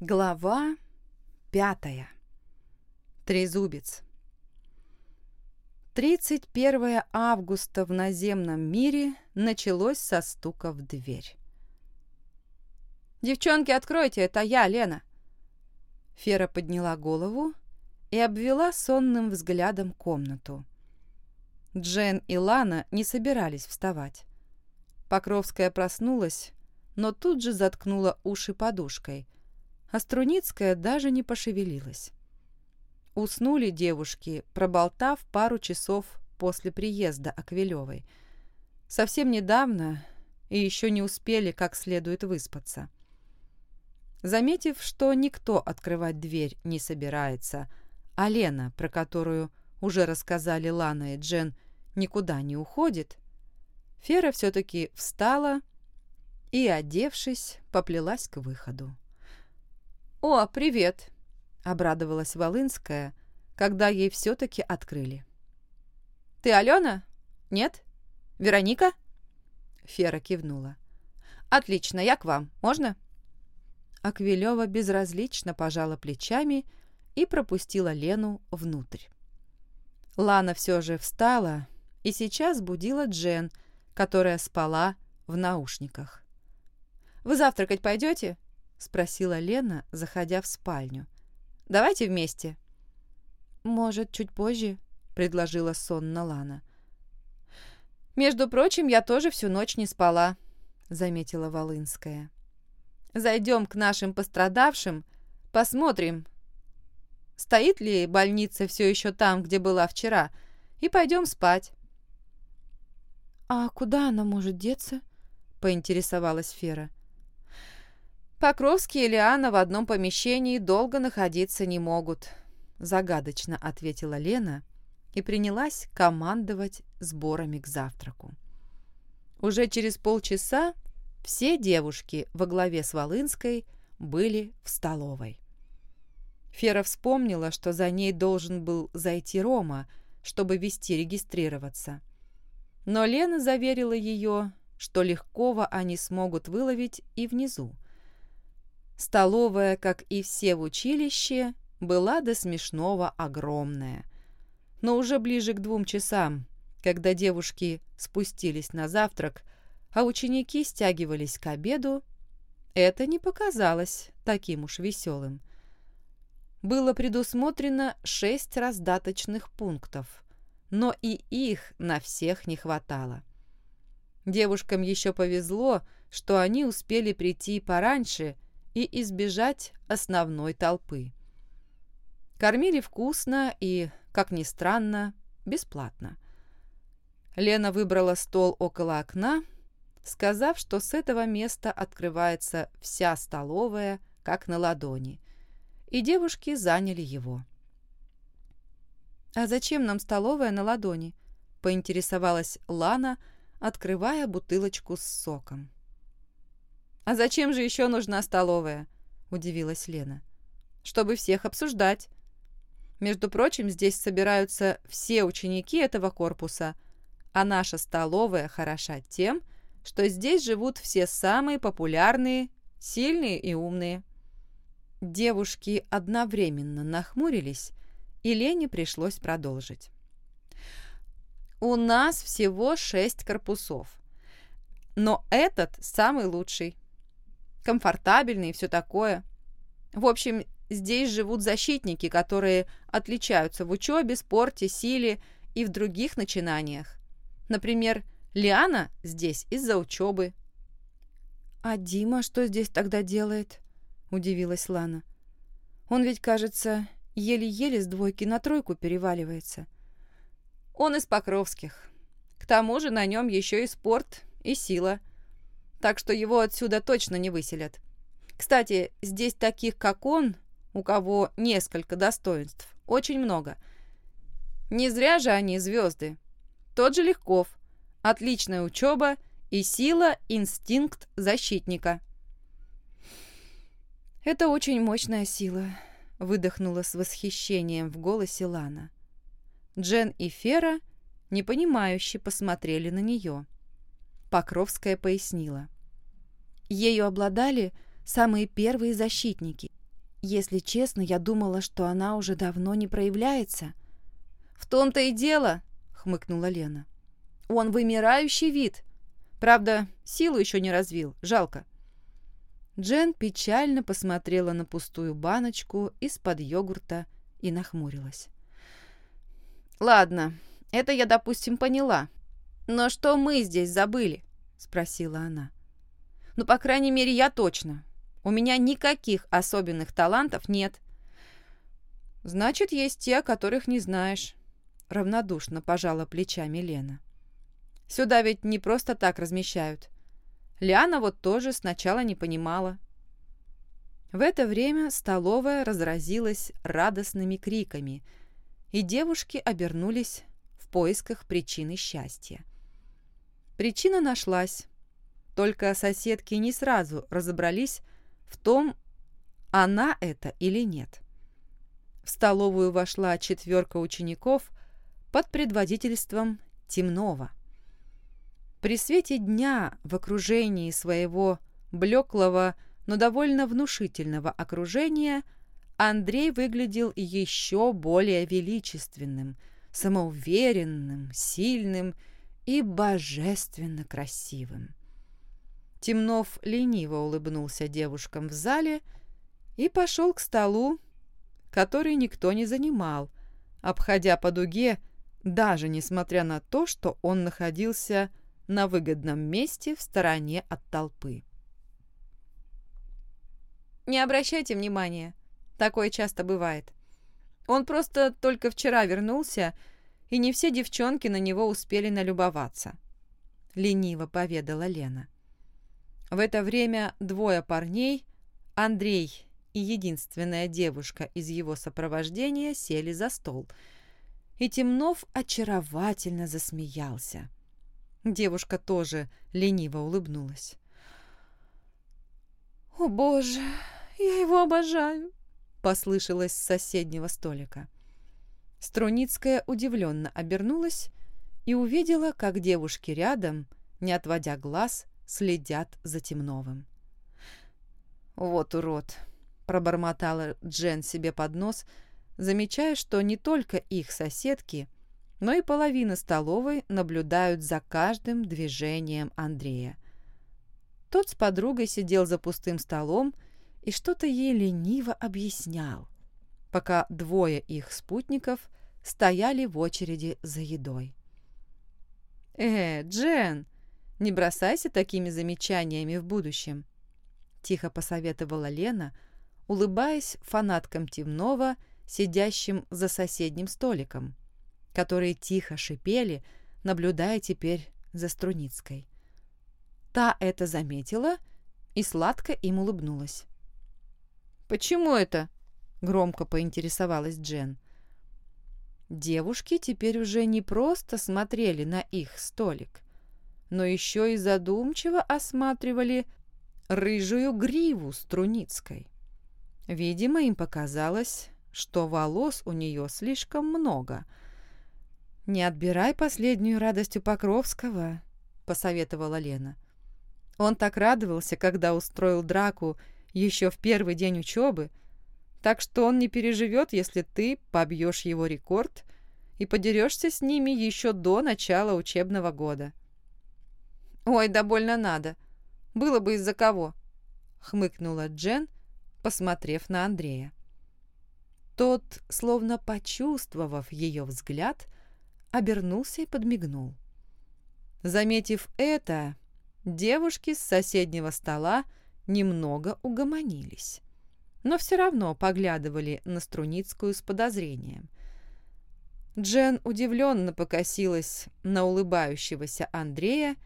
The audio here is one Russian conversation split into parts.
Глава пятая. Трезубец. 31 августа в наземном мире началось со стука в дверь. «Девчонки, откройте, это я, Лена!» Фера подняла голову и обвела сонным взглядом комнату. Джен и Лана не собирались вставать. Покровская проснулась, но тут же заткнула уши подушкой, а Струницкая даже не пошевелилась. Уснули девушки, проболтав пару часов после приезда Аквилевой. Совсем недавно и еще не успели как следует выспаться. Заметив, что никто открывать дверь не собирается, а Лена, про которую уже рассказали Лана и Джен, никуда не уходит, Фера все-таки встала и, одевшись, поплелась к выходу. «О, привет!» — обрадовалась Волынская, когда ей все-таки открыли. «Ты Алена? Нет? Вероника?» Фера кивнула. «Отлично, я к вам. Можно?» Аквилева безразлично пожала плечами и пропустила Лену внутрь. Лана все же встала и сейчас будила Джен, которая спала в наушниках. «Вы завтракать пойдете?» — спросила Лена, заходя в спальню. «Давайте вместе». «Может, чуть позже?» — предложила сонно Лана. «Между прочим, я тоже всю ночь не спала», — заметила Волынская. Зайдем к нашим пострадавшим, посмотрим, стоит ли больница все еще там, где была вчера, и пойдем спать. «А куда она может деться?» — поинтересовалась Фера. «Покровский и Лиана в одном помещении долго находиться не могут», — загадочно ответила Лена и принялась командовать сборами к завтраку. Уже через полчаса все девушки во главе с Волынской были в столовой. Фера вспомнила, что за ней должен был зайти Рома, чтобы вести регистрироваться. Но Лена заверила ее, что легкого они смогут выловить и внизу. Столовая, как и все в училище, была до смешного огромная. Но уже ближе к двум часам, когда девушки спустились на завтрак, а ученики стягивались к обеду, это не показалось таким уж веселым. Было предусмотрено шесть раздаточных пунктов, но и их на всех не хватало. Девушкам еще повезло, что они успели прийти пораньше и избежать основной толпы. Кормили вкусно и, как ни странно, бесплатно. Лена выбрала стол около окна сказав, что с этого места открывается вся столовая, как на ладони, и девушки заняли его. «А зачем нам столовая на ладони?» — поинтересовалась Лана, открывая бутылочку с соком. «А зачем же еще нужна столовая?» — удивилась Лена. «Чтобы всех обсуждать. Между прочим, здесь собираются все ученики этого корпуса, а наша столовая хороша тем, что здесь живут все самые популярные, сильные и умные. Девушки одновременно нахмурились, и Лене пришлось продолжить. «У нас всего шесть корпусов, но этот самый лучший, комфортабельный и все такое. В общем, здесь живут защитники, которые отличаются в учебе, спорте, силе и в других начинаниях. Например, Лиана здесь из-за учебы». «А Дима что здесь тогда делает?» – удивилась Лана. «Он ведь, кажется, еле-еле с двойки на тройку переваливается». «Он из Покровских. К тому же на нем еще и спорт, и сила. Так что его отсюда точно не выселят. Кстати, здесь таких, как он, у кого несколько достоинств, очень много. Не зря же они звезды. Тот же Легков, отличная учеба и сила, инстинкт защитника. «Это очень мощная сила», — выдохнула с восхищением в голосе Лана. Джен и Фера непонимающе посмотрели на нее. Покровская пояснила. Ею обладали самые первые защитники, Если честно, я думала, что она уже давно не проявляется. В том-то и дело, хмыкнула Лена. Он вымирающий вид. Правда, силу еще не развил. Жалко. Джен печально посмотрела на пустую баночку из-под йогурта и нахмурилась. «Ладно, это я, допустим, поняла. Но что мы здесь забыли?» — спросила она. «Ну, по крайней мере, я точно. У меня никаких особенных талантов нет». «Значит, есть те, о которых не знаешь», — равнодушно пожала плечами Лена. «Сюда ведь не просто так размещают. Лиана вот тоже сначала не понимала. В это время столовая разразилась радостными криками, и девушки обернулись в поисках причины счастья. Причина нашлась, только соседки не сразу разобрались в том, она это или нет. В столовую вошла четверка учеников под предводительством Темнова. При свете дня в окружении своего блеклого, но довольно внушительного окружения Андрей выглядел еще более величественным, самоуверенным, сильным и божественно красивым. Темнов лениво улыбнулся девушкам в зале и пошел к столу, который никто не занимал, обходя по дуге, даже несмотря на то, что он находился на выгодном месте в стороне от толпы. Не обращайте внимания, такое часто бывает. Он просто только вчера вернулся, и не все девчонки на него успели налюбоваться. Лениво поведала Лена. В это время двое парней, Андрей и единственная девушка из его сопровождения, сели за стол. И Темнов очаровательно засмеялся. Девушка тоже лениво улыбнулась. «О, боже, я его обожаю!» — послышалось с соседнего столика. Струницкая удивленно обернулась и увидела, как девушки рядом, не отводя глаз, следят за Темновым. «Вот урод!» — пробормотала Джен себе под нос, замечая, что не только их соседки — но и половина столовой наблюдают за каждым движением Андрея. Тот с подругой сидел за пустым столом и что-то ей лениво объяснял, пока двое их спутников стояли в очереди за едой. «Э, Джен, не бросайся такими замечаниями в будущем», — тихо посоветовала Лена, улыбаясь фанаткам Темнова, сидящим за соседним столиком которые тихо шипели, наблюдая теперь за Струницкой. Та это заметила и сладко им улыбнулась. «Почему это?» — громко поинтересовалась Джен. Девушки теперь уже не просто смотрели на их столик, но еще и задумчиво осматривали рыжую гриву Струницкой. Видимо, им показалось, что волос у нее слишком много — «Не отбирай последнюю радость у Покровского», — посоветовала Лена. Он так радовался, когда устроил драку еще в первый день учебы, так что он не переживет, если ты побьешь его рекорд и подерешься с ними еще до начала учебного года. «Ой, да больно надо. Было бы из-за кого», — хмыкнула Джен, посмотрев на Андрея. Тот, словно почувствовав ее взгляд, — обернулся и подмигнул. Заметив это, девушки с соседнего стола немного угомонились, но все равно поглядывали на Струницкую с подозрением. Джен удивленно покосилась на улыбающегося Андрея,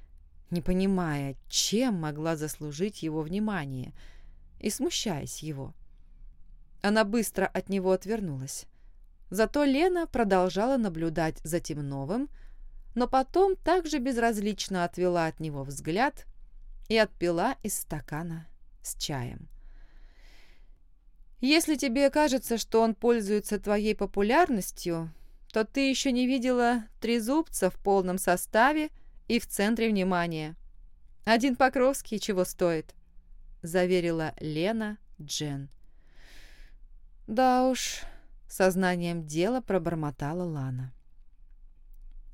не понимая, чем могла заслужить его внимание, и смущаясь его. Она быстро от него отвернулась. Зато Лена продолжала наблюдать за Темновым, но потом также безразлично отвела от него взгляд и отпила из стакана с чаем. «Если тебе кажется, что он пользуется твоей популярностью, то ты еще не видела трезубца в полном составе и в центре внимания. Один Покровский чего стоит», — заверила Лена Джен. «Да уж», — сознанием дела пробормотала Лана.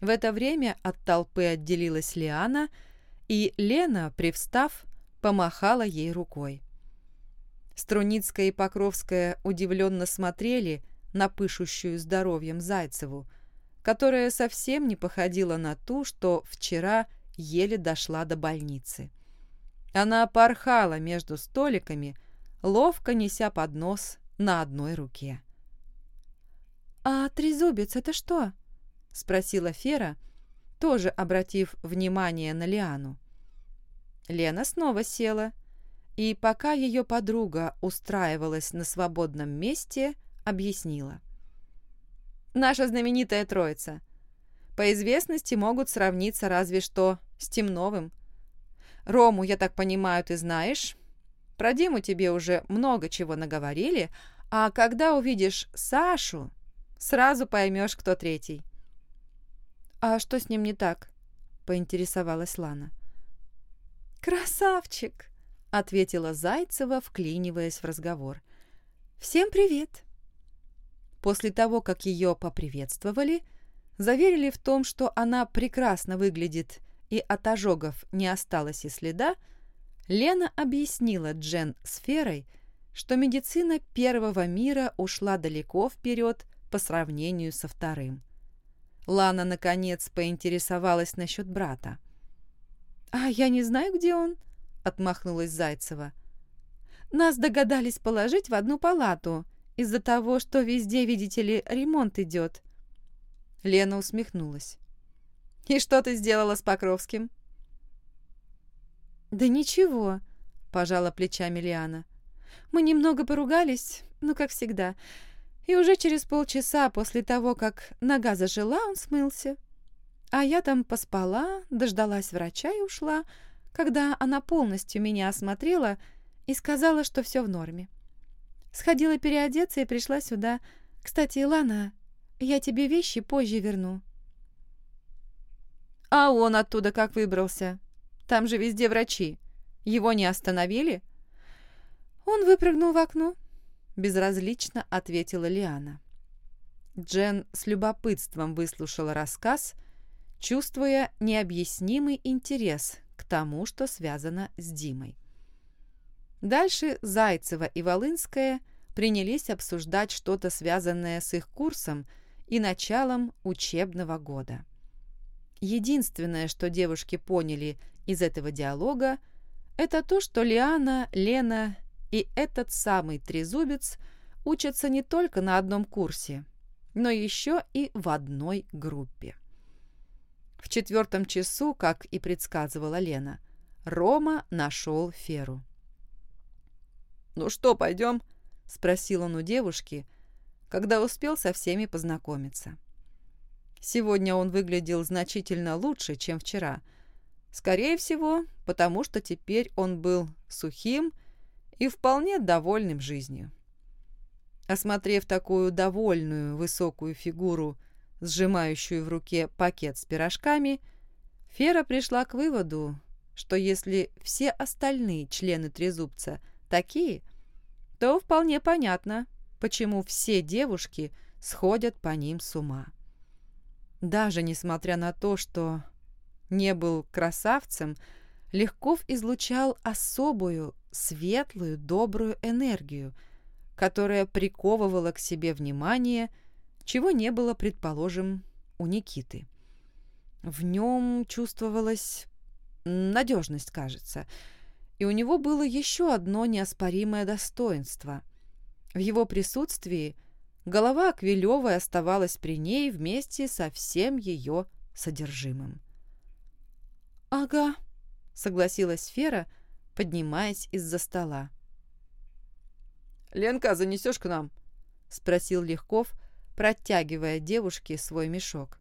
В это время от толпы отделилась Лиана, и Лена, привстав, помахала ей рукой. Струницкая и Покровская удивленно смотрели на пышущую здоровьем Зайцеву, которая совсем не походила на ту, что вчера еле дошла до больницы. Она порхала между столиками, ловко неся поднос на одной руке. «А трезубец — это что?» — спросила Фера, тоже обратив внимание на Лиану. Лена снова села, и пока ее подруга устраивалась на свободном месте, объяснила. «Наша знаменитая троица. По известности могут сравниться разве что с Темновым. Рому, я так понимаю, ты знаешь. Про Диму тебе уже много чего наговорили, а когда увидишь Сашу, сразу поймешь, кто третий. «А что с ним не так?» — поинтересовалась Лана. «Красавчик!» — ответила Зайцева, вклиниваясь в разговор. «Всем привет!» После того, как ее поприветствовали, заверили в том, что она прекрасно выглядит и от ожогов не осталось и следа, Лена объяснила Джен сферой, что медицина первого мира ушла далеко вперед по сравнению со вторым. Лана, наконец, поинтересовалась насчет брата. «А я не знаю, где он», — отмахнулась Зайцева. «Нас догадались положить в одну палату из-за того, что везде, видите ли, ремонт идет». Лена усмехнулась. «И что ты сделала с Покровским?» «Да ничего», — пожала плечами Лиана. «Мы немного поругались, ну, как всегда. И уже через полчаса после того, как нога зажила, он смылся. А я там поспала, дождалась врача и ушла, когда она полностью меня осмотрела и сказала, что все в норме. Сходила переодеться и пришла сюда. Кстати, Илана, я тебе вещи позже верну. А он оттуда как выбрался? Там же везде врачи. Его не остановили? Он выпрыгнул в окно безразлично ответила Лиана. Джен с любопытством выслушала рассказ, чувствуя необъяснимый интерес тому, что связано с Димой. Дальше Зайцева и Волынская принялись обсуждать что-то связанное с их курсом и началом учебного года. Единственное, что девушки поняли из этого диалога, это то, что Лиана, Лена и этот самый трезубец учатся не только на одном курсе, но еще и в одной группе. В четвертом часу, как и предсказывала Лена, Рома нашел Феру. «Ну что, пойдем?» – спросил он у девушки, когда успел со всеми познакомиться. Сегодня он выглядел значительно лучше, чем вчера. Скорее всего, потому что теперь он был сухим и вполне довольным жизнью. Осмотрев такую довольную высокую фигуру, сжимающую в руке пакет с пирожками, Фера пришла к выводу, что если все остальные члены трезубца такие, то вполне понятно, почему все девушки сходят по ним с ума. Даже несмотря на то, что не был красавцем, Легков излучал особую, светлую, добрую энергию, которая приковывала к себе внимание, чего не было, предположим, у Никиты. В нем чувствовалась надежность, кажется, и у него было еще одно неоспоримое достоинство. В его присутствии голова Аквилевой оставалась при ней вместе со всем ее содержимым. «Ага», согласилась Фера, поднимаясь из-за стола. «Ленка, занесешь к нам?» — спросил Легков, протягивая девушке свой мешок.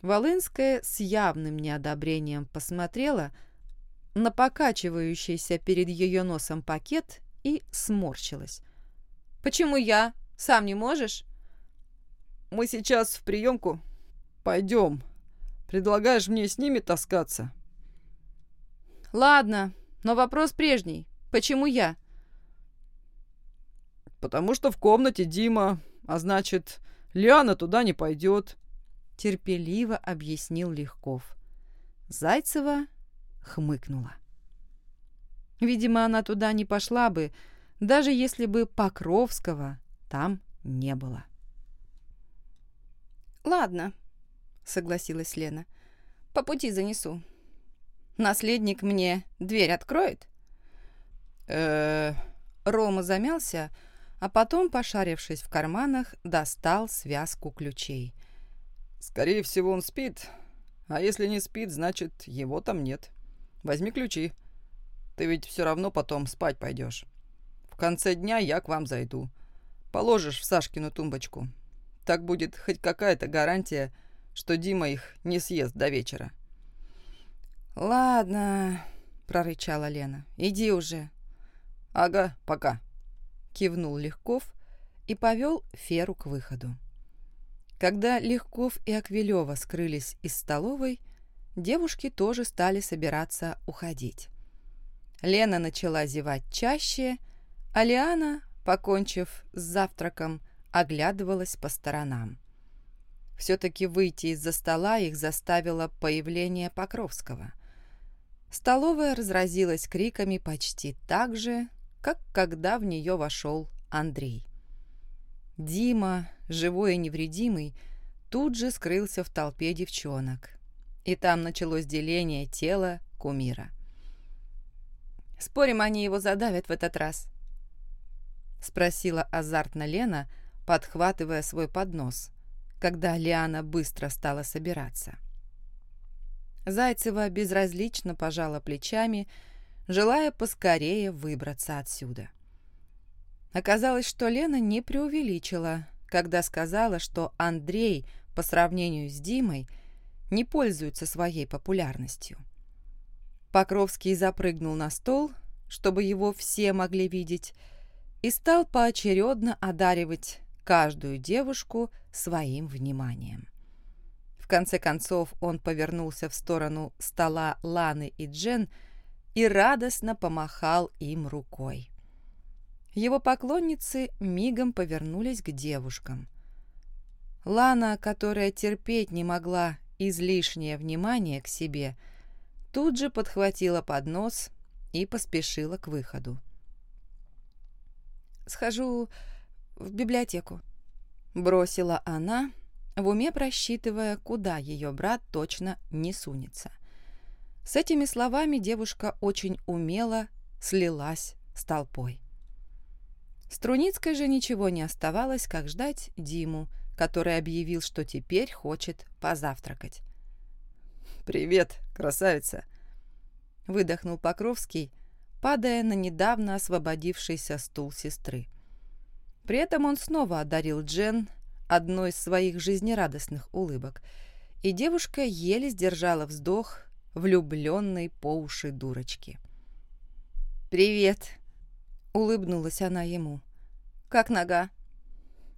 Волынская с явным неодобрением посмотрела на покачивающийся перед ее носом пакет и сморщилась. «Почему я? Сам не можешь?» «Мы сейчас в приемку. Пойдем. Предлагаешь мне с ними таскаться?» Ладно, но вопрос прежний. Почему я? «Потому что в комнате Дима, а значит, Лиана туда не пойдет», — терпеливо объяснил Легков. Зайцева хмыкнула. Видимо, она туда не пошла бы, даже если бы Покровского там не было. «Ладно», — согласилась Лена. «По пути занесу. Наследник мне дверь откроет?» э Рома замялся, а потом, пошарившись в карманах, достал связку ключей. «Скорее всего, он спит. А если не спит, значит, его там нет. Возьми ключи. Ты ведь все равно потом спать пойдешь. В конце дня я к вам зайду. Положишь в Сашкину тумбочку. Так будет хоть какая-то гарантия, что Дима их не съест до вечера». «Ладно», — прорычала Лена, — «иди уже». «Ага, пока», — кивнул Легков и повел Феру к выходу. Когда Легков и Аквилева скрылись из столовой, девушки тоже стали собираться уходить. Лена начала зевать чаще, а Лиана, покончив с завтраком, оглядывалась по сторонам. Все-таки выйти из-за стола их заставило появление Покровского. Столовая разразилась криками почти так же, как когда в нее вошел Андрей. Дима, живой и невредимый, тут же скрылся в толпе девчонок, и там началось деление тела кумира. «Спорим, они его задавят в этот раз?» — спросила азартно Лена, подхватывая свой поднос, когда Лиана быстро стала собираться. Зайцева безразлично пожала плечами, желая поскорее выбраться отсюда. Оказалось, что Лена не преувеличила, когда сказала, что Андрей по сравнению с Димой не пользуется своей популярностью. Покровский запрыгнул на стол, чтобы его все могли видеть, и стал поочередно одаривать каждую девушку своим вниманием. В конце концов он повернулся в сторону стола Ланы и Джен, и радостно помахал им рукой. Его поклонницы мигом повернулись к девушкам. Лана, которая терпеть не могла излишнее внимание к себе, тут же подхватила поднос и поспешила к выходу. «Схожу в библиотеку», — бросила она, в уме просчитывая, куда ее брат точно не сунется. С этими словами девушка очень умело слилась с толпой. Струницкой же ничего не оставалось, как ждать Диму, который объявил, что теперь хочет позавтракать. «Привет, красавица!» — выдохнул Покровский, падая на недавно освободившийся стул сестры. При этом он снова одарил Джен одной из своих жизнерадостных улыбок, и девушка еле сдержала вздох влюбленной по уши дурочки. «Привет!» — улыбнулась она ему. «Как нога?»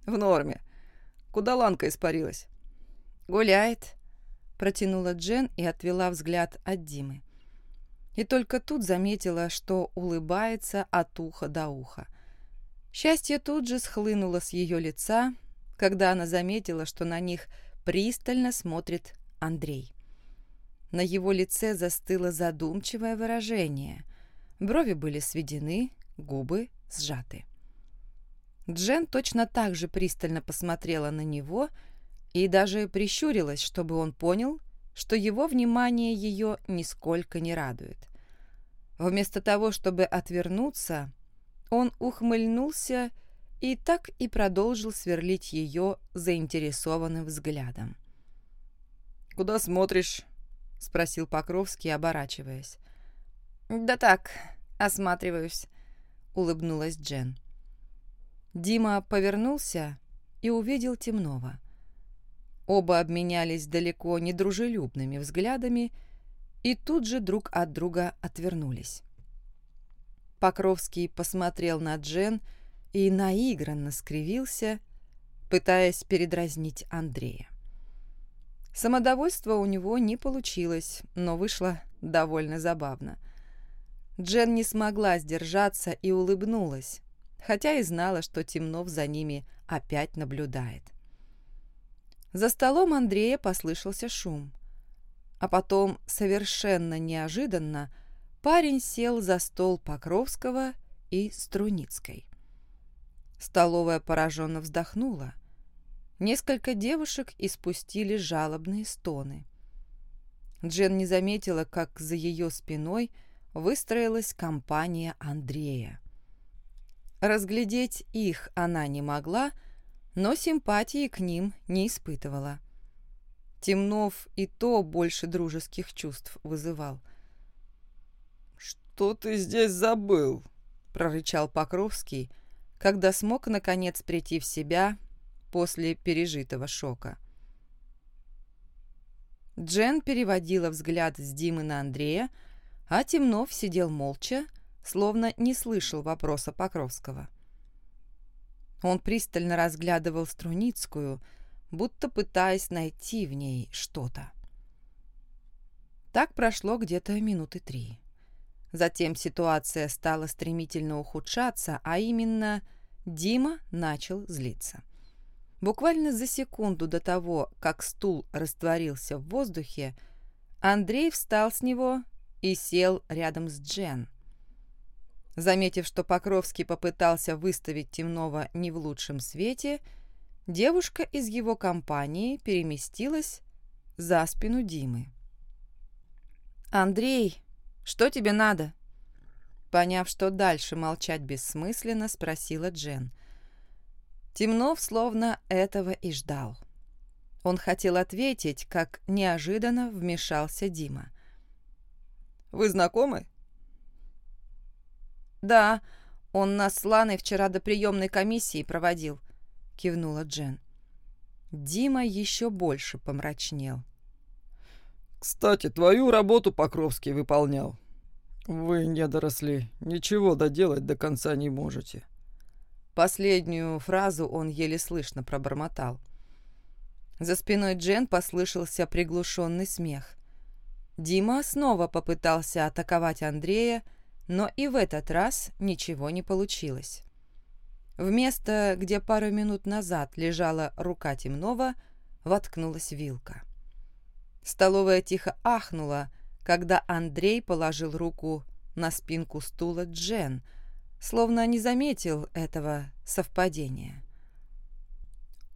«В норме. Куда Ланка испарилась?» «Гуляет», — протянула Джен и отвела взгляд от Димы. И только тут заметила, что улыбается от уха до уха. Счастье тут же схлынуло с ее лица, когда она заметила, что на них пристально смотрит Андрей. На его лице застыло задумчивое выражение. Брови были сведены, губы сжаты. Джен точно так же пристально посмотрела на него и даже прищурилась, чтобы он понял, что его внимание ее нисколько не радует. Вместо того, чтобы отвернуться, он ухмыльнулся и так и продолжил сверлить ее заинтересованным взглядом. «Куда смотришь?» — спросил Покровский, оборачиваясь. «Да так, осматриваюсь», — улыбнулась Джен. Дима повернулся и увидел Темнова. Оба обменялись далеко недружелюбными взглядами и тут же друг от друга отвернулись. Покровский посмотрел на Джен и наигранно скривился, пытаясь передразнить Андрея. Самодовольство у него не получилось, но вышло довольно забавно. Джен не смогла сдержаться и улыбнулась, хотя и знала, что Темнов за ними опять наблюдает. За столом Андрея послышался шум. А потом, совершенно неожиданно, парень сел за стол Покровского и Струницкой. Столовая пораженно вздохнула. Несколько девушек испустили жалобные стоны. Джен не заметила, как за ее спиной выстроилась компания Андрея. Разглядеть их она не могла, но симпатии к ним не испытывала. Темнов и то больше дружеских чувств вызывал. «Что ты здесь забыл?» — прорычал Покровский, когда смог, наконец, прийти в себя после пережитого шока. Джен переводила взгляд с Димы на Андрея, а Темнов сидел молча, словно не слышал вопроса Покровского. Он пристально разглядывал Струницкую, будто пытаясь найти в ней что-то. Так прошло где-то минуты три. Затем ситуация стала стремительно ухудшаться, а именно Дима начал злиться. Буквально за секунду до того, как стул растворился в воздухе, Андрей встал с него и сел рядом с Джен. Заметив, что Покровский попытался выставить Темнова не в лучшем свете, девушка из его компании переместилась за спину Димы. «Андрей, что тебе надо?» Поняв, что дальше молчать бессмысленно, спросила Джен. Темнов словно этого и ждал. Он хотел ответить, как неожиданно вмешался Дима. «Вы знакомы?» «Да, он нас с Ланой вчера до приемной комиссии проводил», — кивнула Джен. Дима еще больше помрачнел. «Кстати, твою работу Покровский выполнял. Вы, недоросли, ничего доделать до конца не можете». Последнюю фразу он еле слышно пробормотал. За спиной Джен послышался приглушенный смех. Дима снова попытался атаковать Андрея, но и в этот раз ничего не получилось. В место, где пару минут назад лежала рука темного, воткнулась вилка. Столовая тихо ахнула, когда Андрей положил руку на спинку стула Джен, словно не заметил этого совпадения.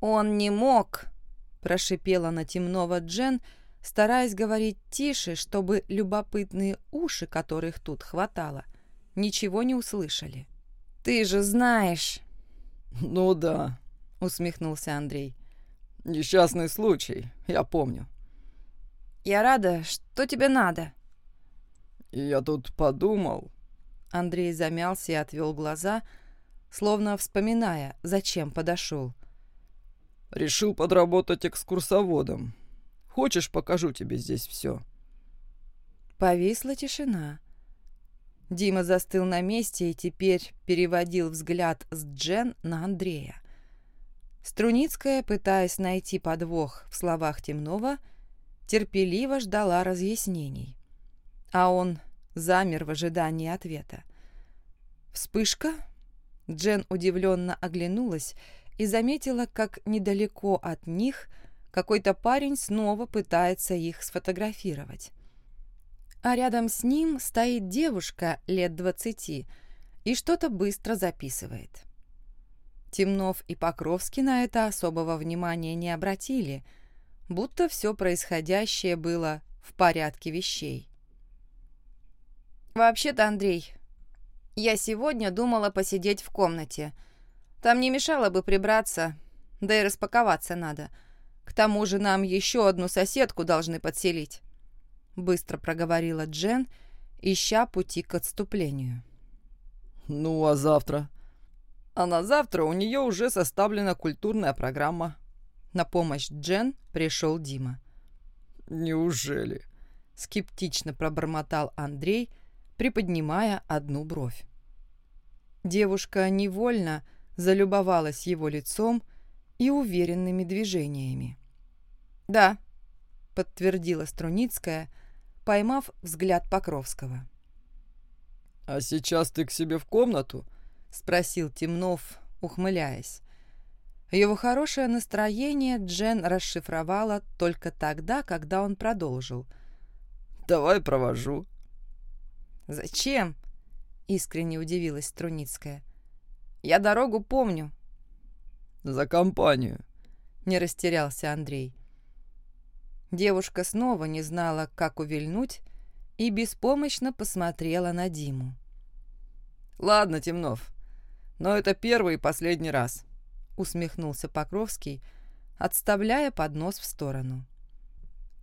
«Он не мог!» – прошипела на темного Джен – стараясь говорить тише, чтобы любопытные уши, которых тут хватало, ничего не услышали. «Ты же знаешь!» «Ну да», — усмехнулся Андрей. «Несчастный случай, я помню». «Я рада, что тебе надо?» «Я тут подумал...» Андрей замялся и отвел глаза, словно вспоминая, зачем подошел. «Решил подработать экскурсоводом. Хочешь, покажу тебе здесь все?» Повисла тишина. Дима застыл на месте и теперь переводил взгляд с Джен на Андрея. Струницкая, пытаясь найти подвох в словах Темнова, терпеливо ждала разъяснений. А он замер в ожидании ответа. Вспышка. Джен удивленно оглянулась и заметила, как недалеко от них – какой-то парень снова пытается их сфотографировать. А рядом с ним стоит девушка лет двадцати и что-то быстро записывает. Темнов и Покровский на это особого внимания не обратили, будто все происходящее было в порядке вещей. «Вообще-то, Андрей, я сегодня думала посидеть в комнате. Там не мешало бы прибраться, да и распаковаться надо. К тому же нам еще одну соседку должны подселить», — быстро проговорила Джен, ища пути к отступлению. «Ну, а завтра?» «А на завтра у нее уже составлена культурная программа». На помощь Джен пришел Дима. «Неужели?» — скептично пробормотал Андрей, приподнимая одну бровь. Девушка невольно залюбовалась его лицом и уверенными движениями. «Да», — подтвердила Струницкая, поймав взгляд Покровского. «А сейчас ты к себе в комнату — спросил Темнов, ухмыляясь. Его хорошее настроение Джен расшифровала только тогда, когда он продолжил. «Давай провожу». «Зачем?» — искренне удивилась Струницкая. «Я дорогу помню». «За компанию», — не растерялся Андрей. Девушка снова не знала, как увильнуть, и беспомощно посмотрела на Диму. «Ладно, Темнов, но это первый и последний раз», — усмехнулся Покровский, отставляя поднос в сторону.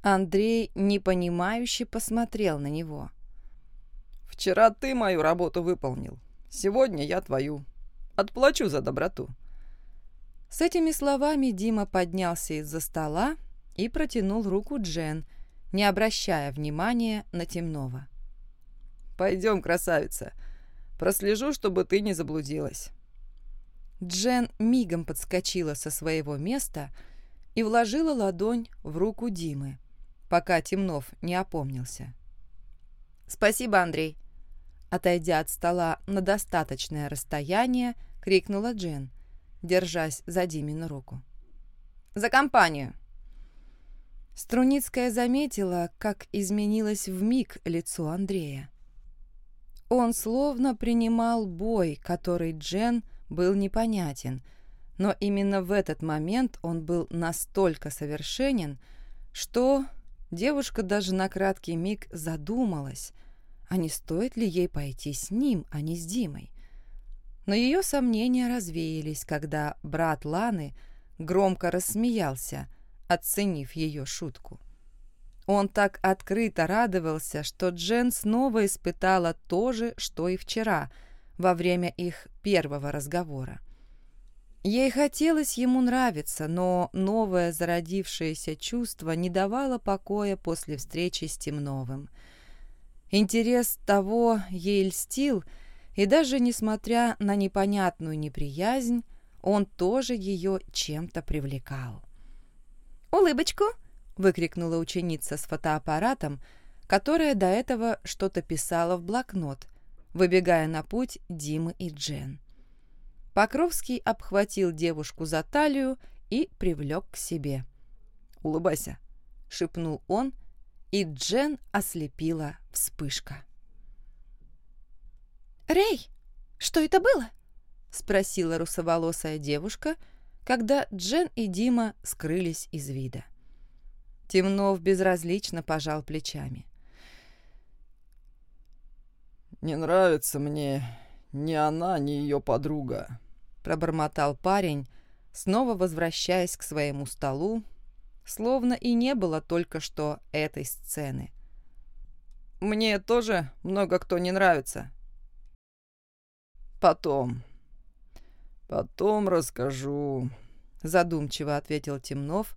Андрей непонимающе посмотрел на него. «Вчера ты мою работу выполнил. Сегодня я твою. Отплачу за доброту». С этими словами Дима поднялся из-за стола и протянул руку Джен, не обращая внимания на Темнова. «Пойдем, красавица. Прослежу, чтобы ты не заблудилась». Джен мигом подскочила со своего места и вложила ладонь в руку Димы, пока Темнов не опомнился. «Спасибо, Андрей!» Отойдя от стола на достаточное расстояние, крикнула Джен, держась за Димину руку. «За компанию!» Струницкая заметила, как изменилось в миг лицо Андрея. Он словно принимал бой, который Джен был непонятен, но именно в этот момент он был настолько совершенен, что девушка даже на краткий миг задумалась, а не стоит ли ей пойти с ним, а не с Димой. Но ее сомнения развеялись, когда брат Ланы громко рассмеялся, оценив ее шутку. Он так открыто радовался, что Джен снова испытала то же, что и вчера, во время их первого разговора. Ей хотелось ему нравиться, но новое зародившееся чувство не давало покоя после встречи с Темновым. Интерес того ей льстил, и даже несмотря на непонятную неприязнь, он тоже ее чем-то привлекал. «Улыбочку!» — выкрикнула ученица с фотоаппаратом, которая до этого что-то писала в блокнот, выбегая на путь Димы и Джен. Покровский обхватил девушку за талию и привлек к себе. «Улыбайся», — шепнул он, и Джен ослепила вспышка. «Рэй, что это было?» — спросила русоволосая девушка — когда Джен и Дима скрылись из вида. Темнов безразлично пожал плечами. «Не нравится мне ни она, ни ее подруга», — пробормотал парень, снова возвращаясь к своему столу, словно и не было только что этой сцены. «Мне тоже много кто не нравится». «Потом», «Потом расскажу», — задумчиво ответил Темнов,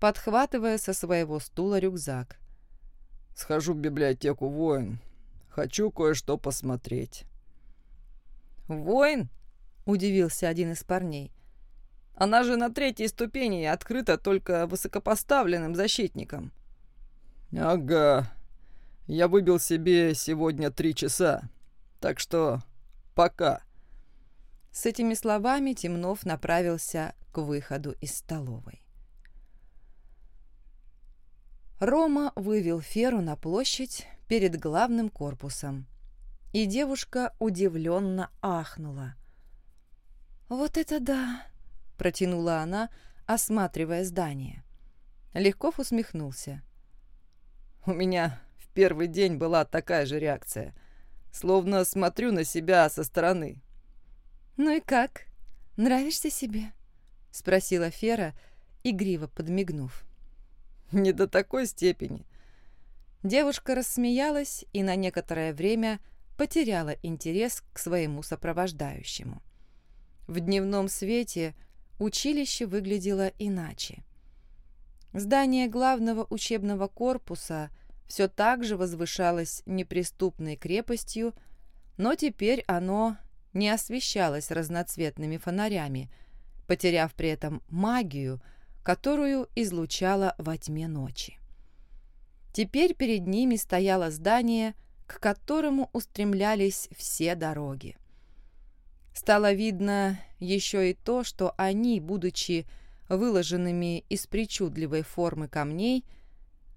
подхватывая со своего стула рюкзак. «Схожу в библиотеку «Воин». Хочу кое-что посмотреть». «Воин?» — удивился один из парней. «Она же на третьей ступени открыта только высокопоставленным защитникам». «Ага. Я выбил себе сегодня три часа. Так что пока». С этими словами Темнов направился к выходу из столовой. Рома вывел Феру на площадь перед главным корпусом, и девушка удивленно ахнула. «Вот это да!» — протянула она, осматривая здание. Легков усмехнулся. «У меня в первый день была такая же реакция, словно смотрю на себя со стороны. «Ну и как? Нравишься себе?» — спросила Фера, игриво подмигнув. «Не до такой степени». Девушка рассмеялась и на некоторое время потеряла интерес к своему сопровождающему. В дневном свете училище выглядело иначе. Здание главного учебного корпуса все так же возвышалось неприступной крепостью, но теперь оно не освещалась разноцветными фонарями, потеряв при этом магию, которую излучала во тьме ночи. Теперь перед ними стояло здание, к которому устремлялись все дороги. Стало видно еще и то, что они, будучи выложенными из причудливой формы камней,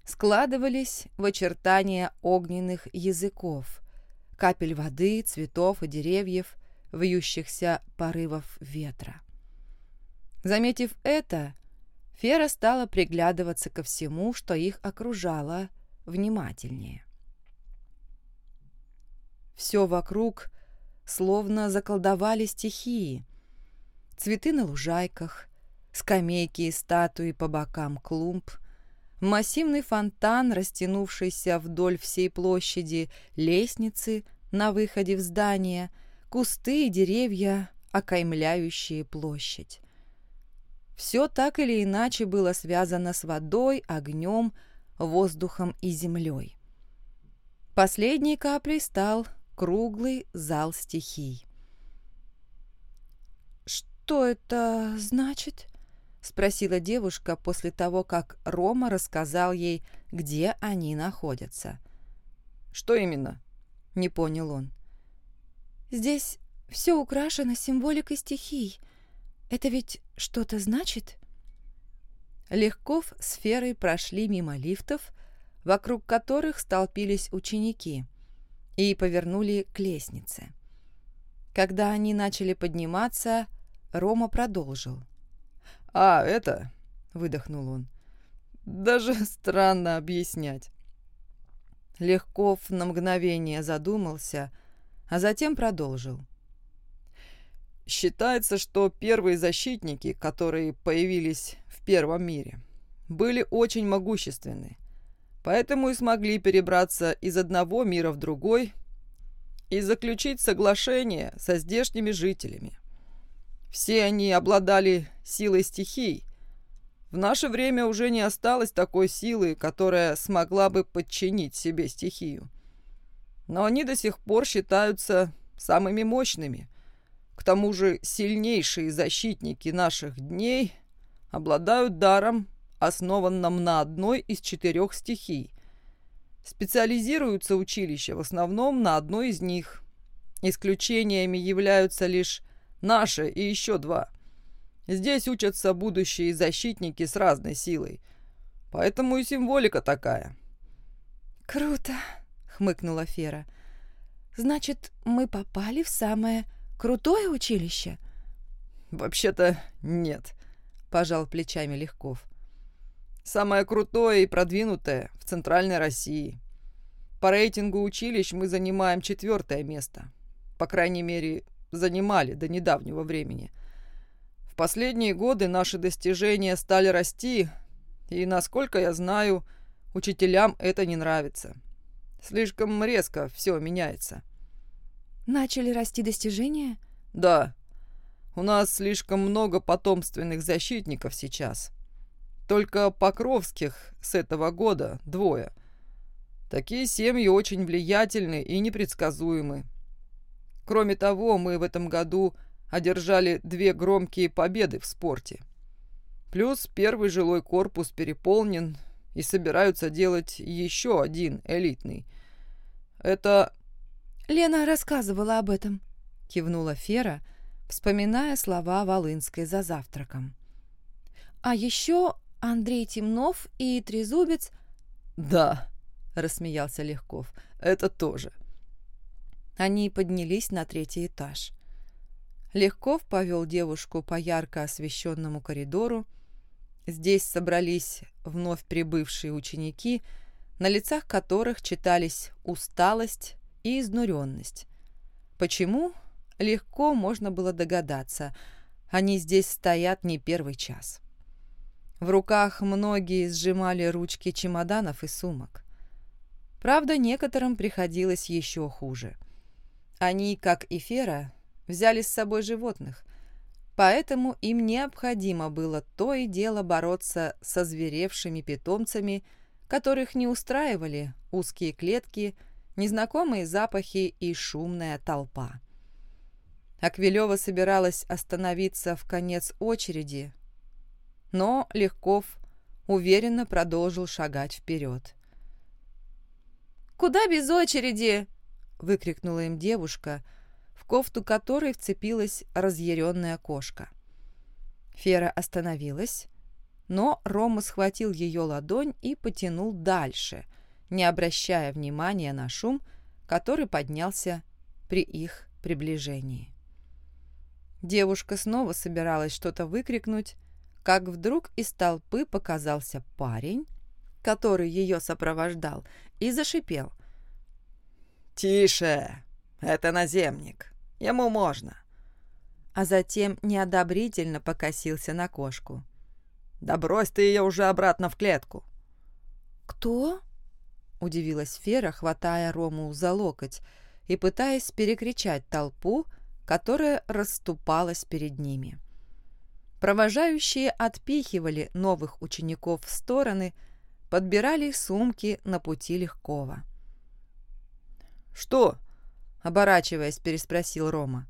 складывались в очертания огненных языков, капель воды, цветов и деревьев, вьющихся порывов ветра. Заметив это, Фера стала приглядываться ко всему, что их окружало, внимательнее. Все вокруг словно заколдовали стихии. Цветы на лужайках, скамейки и статуи по бокам клумб, массивный фонтан, растянувшийся вдоль всей площади, лестницы на выходе в здание, кусты и деревья, окаймляющие площадь. Все так или иначе было связано с водой, огнем, воздухом и землей. Последней каплей стал круглый зал стихий. «Что это значит?» — спросила девушка после того, как Рома рассказал ей, где они находятся. «Что именно?» — не понял он. «Здесь все украшено символикой стихий. Это ведь что-то значит?» Легков с Ферой прошли мимо лифтов, вокруг которых столпились ученики, и повернули к лестнице. Когда они начали подниматься, Рома продолжил. «А, это...» — выдохнул он. «Даже странно объяснять». Легков на мгновение задумался, а затем продолжил. Считается, что первые защитники, которые появились в первом мире, были очень могущественны, поэтому и смогли перебраться из одного мира в другой и заключить соглашение со здешними жителями. Все они обладали силой стихий. В наше время уже не осталось такой силы, которая смогла бы подчинить себе стихию. Но они до сих пор считаются самыми мощными. К тому же сильнейшие защитники наших дней обладают даром, основанным на одной из четырех стихий. Специализируются училища в основном на одной из них. Исключениями являются лишь Наше и еще два. Здесь учатся будущие защитники с разной силой. Поэтому и символика такая. «Круто!» — хмыкнула Фера. «Значит, мы попали в самое крутое училище?» «Вообще-то нет», — пожал плечами Легков. «Самое крутое и продвинутое в Центральной России. По рейтингу училищ мы занимаем четвертое место. По крайней мере, занимали до недавнего времени. В последние годы наши достижения стали расти, и, насколько я знаю, учителям это не нравится. Слишком резко все меняется. Начали расти достижения? Да. У нас слишком много потомственных защитников сейчас. Только Покровских с этого года двое. Такие семьи очень влиятельны и непредсказуемы. Кроме того, мы в этом году одержали две громкие победы в спорте. Плюс первый жилой корпус переполнен и собираются делать еще один элитный. Это... Лена рассказывала об этом, кивнула Фера, вспоминая слова Волынской за завтраком. А еще Андрей Темнов и Трезубец... Да, рассмеялся Легков, это тоже. Они поднялись на третий этаж. Легков повел девушку по ярко освещенному коридору. Здесь собрались вновь прибывшие ученики, на лицах которых читались усталость и изнуренность. Почему? Легко можно было догадаться. Они здесь стоят не первый час. В руках многие сжимали ручки чемоданов и сумок. Правда, некоторым приходилось еще хуже – они, как и Фера, взяли с собой животных, поэтому им необходимо было то и дело бороться со зверевшими питомцами, которых не устраивали узкие клетки, незнакомые запахи и шумная толпа. Аквилева собиралась остановиться в конец очереди, но Легков уверенно продолжил шагать вперед. «Куда без очереди?» выкрикнула им девушка, в кофту которой вцепилась разъяренная кошка. Фера остановилась, но Рома схватил ее ладонь и потянул дальше, не обращая внимания на шум, который поднялся при их приближении. Девушка снова собиралась что-то выкрикнуть, как вдруг из толпы показался парень, который ее сопровождал, и зашипел. «Тише! Это наземник. Ему можно!» А затем неодобрительно покосился на кошку. «Да брось ты ее уже обратно в клетку!» «Кто?» — удивилась Фера, хватая Рому за локоть и пытаясь перекричать толпу, которая расступалась перед ними. Провожающие отпихивали новых учеников в стороны, подбирали сумки на пути Легкова. «Что?» — оборачиваясь, переспросил Рома.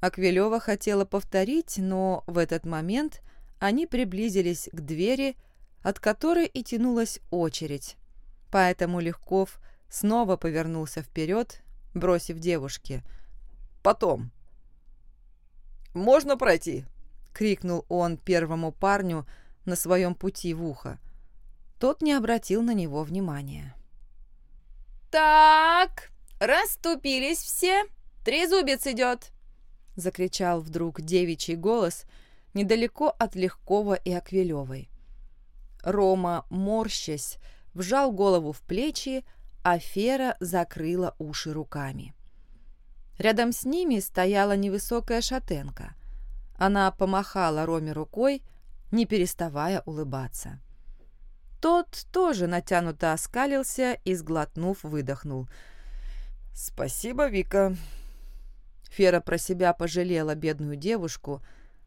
Аквилева хотела повторить, но в этот момент они приблизились к двери, от которой и тянулась очередь, поэтому Легков снова повернулся вперед, бросив девушке. «Потом». «Можно пройти?» — крикнул он первому парню на своем пути в ухо. Тот не обратил на него внимания. «Так, расступились все, трезубец идет!» — закричал вдруг девичий голос недалеко от Легкова и Аквилевой. Рома, морщась, вжал голову в плечи, а Фера закрыла уши руками. Рядом с ними стояла невысокая шатенка. Она помахала Роме рукой, не переставая улыбаться. Тот тоже натянуто оскалился и, сглотнув, выдохнул. «Спасибо, Вика». Фера про себя пожалела бедную девушку,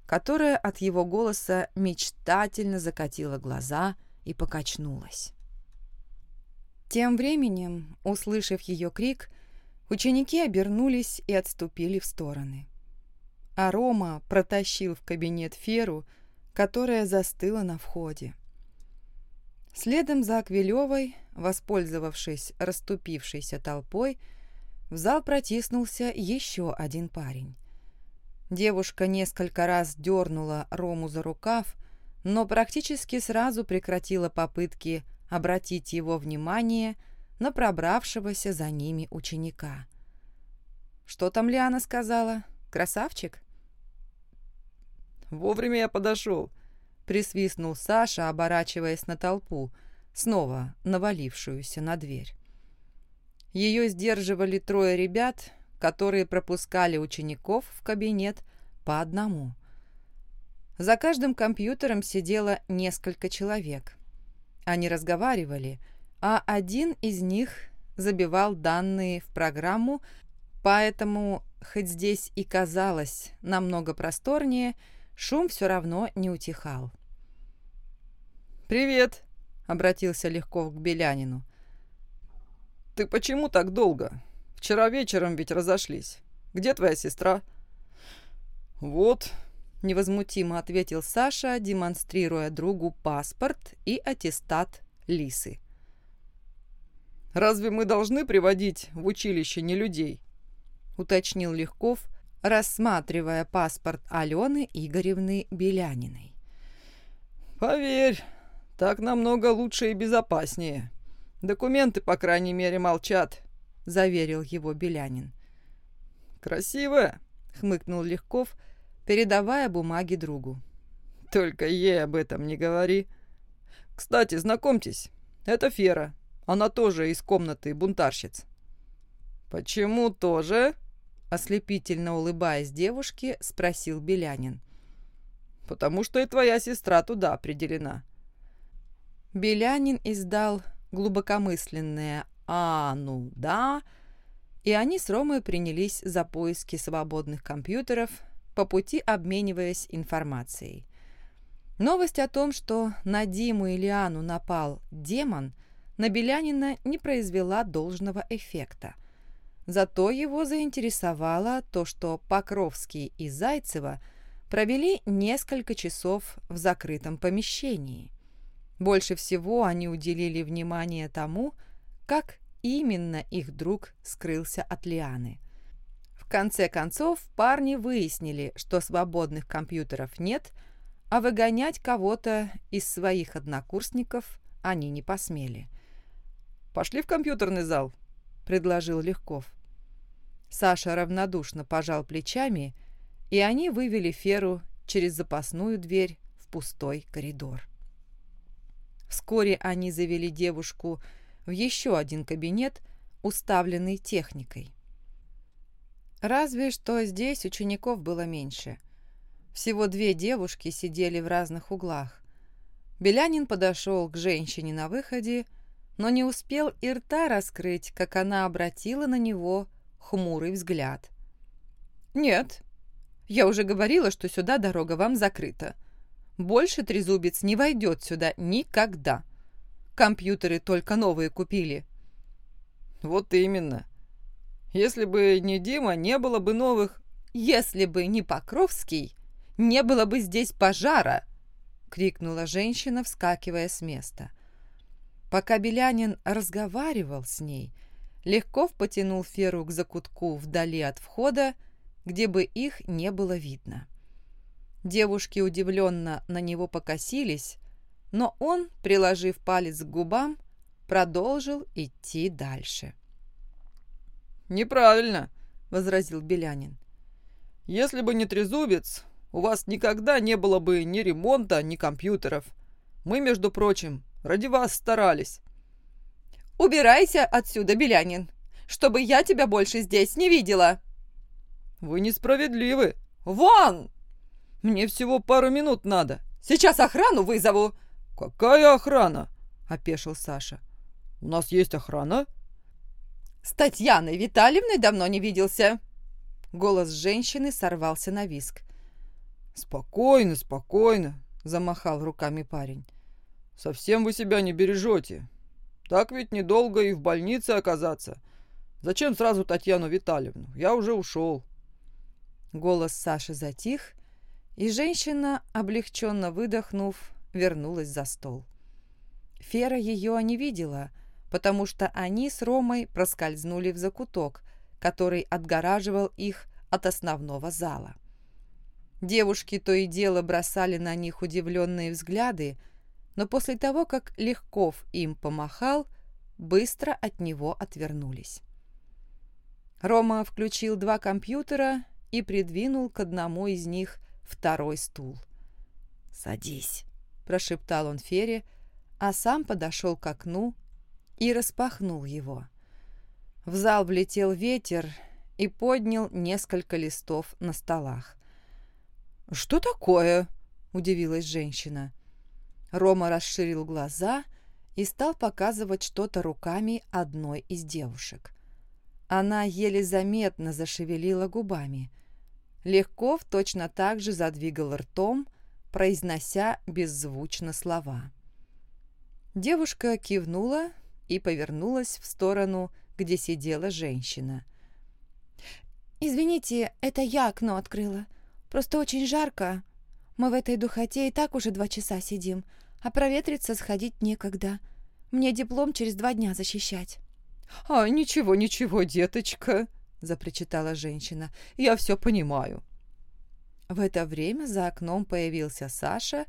которая от его голоса мечтательно закатила глаза и покачнулась. Тем временем, услышав ее крик, ученики обернулись и отступили в стороны а Рома протащил в кабинет Феру, которая застыла на входе. Следом за Аквилевой, воспользовавшись расступившейся толпой, в зал протиснулся еще один парень. Девушка несколько раз дернула Рому за рукав, но практически сразу прекратила попытки обратить его внимание на пробравшегося за ними ученика. «Что там Лиана сказала? Красавчик?» Вовремя я подошел. Присвистнул Саша, оборачиваясь на толпу, снова навалившуюся на дверь. Ее сдерживали трое ребят, которые пропускали учеников в кабинет по одному. За каждым компьютером сидело несколько человек. Они разговаривали, а один из них забивал данные в программу, поэтому, хоть здесь и казалось намного просторнее, Шум все равно не утихал. «Привет!» — обратился Легков к Белянину. «Ты почему так долго? Вчера вечером ведь разошлись. Где твоя сестра?» «Вот», — невозмутимо ответил Саша, демонстрируя другу паспорт и аттестат Лисы. «Разве мы должны приводить в училище не людей?» — уточнил Легков, рассматривая паспорт Алены Игоревны Беляниной. «Поверь, так намного лучше и безопаснее. Документы, по крайней мере, молчат», — заверил его Белянин. «Красивая», — хмыкнул Легков, передавая бумаги другу. «Только ей об этом не говори. Кстати, знакомьтесь, это Фера. Она тоже из комнаты бунтарщиц». «Почему тоже?» Ослепительно улыбаясь девушке, спросил Белянин. «Потому что и твоя сестра туда определена». Белянин издал глубокомысленное «А, ну да», и они с Ромой принялись за поиски свободных компьютеров, по пути обмениваясь информацией. Новость о том, что на Диму и Лиану напал демон, на Белянина не произвела должного эффекта. Зато его заинтересовало то, что Покровский и Зайцева провели несколько часов в закрытом помещении. Больше всего они уделили внимание тому, как именно их друг скрылся от Лианы. В конце концов, парни выяснили, что свободных компьютеров нет, а выгонять кого-то из своих однокурсников они не посмели. «Пошли в компьютерный зал», — предложил Легков. Саша равнодушно пожал плечами, и они вывели Феру через запасную дверь в пустой коридор. Вскоре они завели девушку в еще один кабинет, уставленный техникой. Разве что здесь учеников было меньше. Всего две девушки сидели в разных углах. Белянин подошел к женщине на выходе, но не успел и рта раскрыть, как она обратила на него хмурый взгляд. «Нет, я уже говорила, что сюда дорога вам закрыта. Больше трезубец не войдет сюда никогда. Компьютеры только новые купили». «Вот именно. Если бы не Дима, не было бы новых. Если бы не Покровский, не было бы здесь пожара, крикнула женщина, вскакивая с места. Пока Белянин разговаривал с ней, Легков потянул Феру к закутку вдали от входа, где бы их не было видно. Девушки удивленно на него покосились, но он, приложив палец к губам, продолжил идти дальше. «Неправильно», — возразил Белянин. «Если бы не трезубец, у вас никогда не было бы ни ремонта, ни компьютеров. Мы, между прочим, ради вас старались». «Убирайся отсюда, Белянин, чтобы я тебя больше здесь не видела!» «Вы несправедливы!» «Вон!» «Мне всего пару минут надо!» «Сейчас охрану вызову!» «Какая охрана?» – опешил Саша. «У нас есть охрана?» «С Татьяной Витальевной давно не виделся!» Голос женщины сорвался на виск. «Спокойно, спокойно!» – замахал руками парень. «Совсем вы себя не бережете. Так ведь недолго и в больнице оказаться. Зачем сразу Татьяну Витальевну? Я уже ушел». Голос Саши затих, и женщина, облегченно выдохнув, вернулась за стол. Фера ее не видела – потому что они с Ромой проскользнули в закуток, который отгораживал их от основного зала. Девушки то и дело бросали на них удивленные взгляды, но после того, как Легков им помахал, быстро от него отвернулись. Рома включил два компьютера и придвинул к одному из них второй стул. «Садись», – прошептал он Фере, а сам подошел к окну и распахнул его. В зал влетел ветер и поднял несколько листов на столах. «Что такое?» – удивилась женщина. Рома расширил глаза и стал показывать что-то руками одной из девушек. Она еле заметно зашевелила губами. Легков точно так же задвигал ртом, произнося беззвучно слова. Девушка кивнула и повернулась в сторону, где сидела женщина. «Извините, это я окно открыла. Просто очень жарко. Мы в этой духоте и так уже два часа сидим, а проветриться сходить некогда. Мне диплом через два дня защищать». «А, ничего, ничего, деточка», — запричитала женщина. «Я все понимаю». В это время за окном появился Саша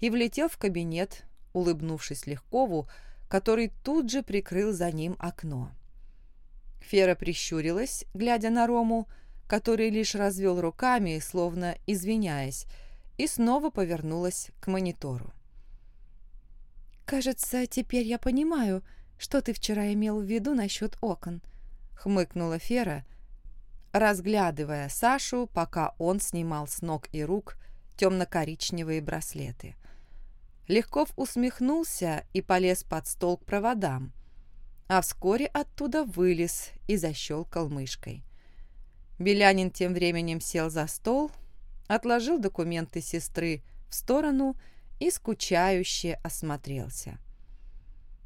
и влетел в кабинет, улыбнувшись Легкову, который тут же прикрыл за ним окно. Фера прищурилась, глядя на Рому, который лишь развел руками, словно извиняясь, и снова повернулась к монитору. «Кажется, теперь я понимаю, что ты вчера имел в виду насчет окон», — хмыкнула Фера, разглядывая Сашу, пока он снимал с ног и рук темно-коричневые браслеты. Легков усмехнулся и полез под стол к проводам, а вскоре оттуда вылез и защелкал мышкой. Белянин тем временем сел за стол, отложил документы сестры в сторону и скучающе осмотрелся.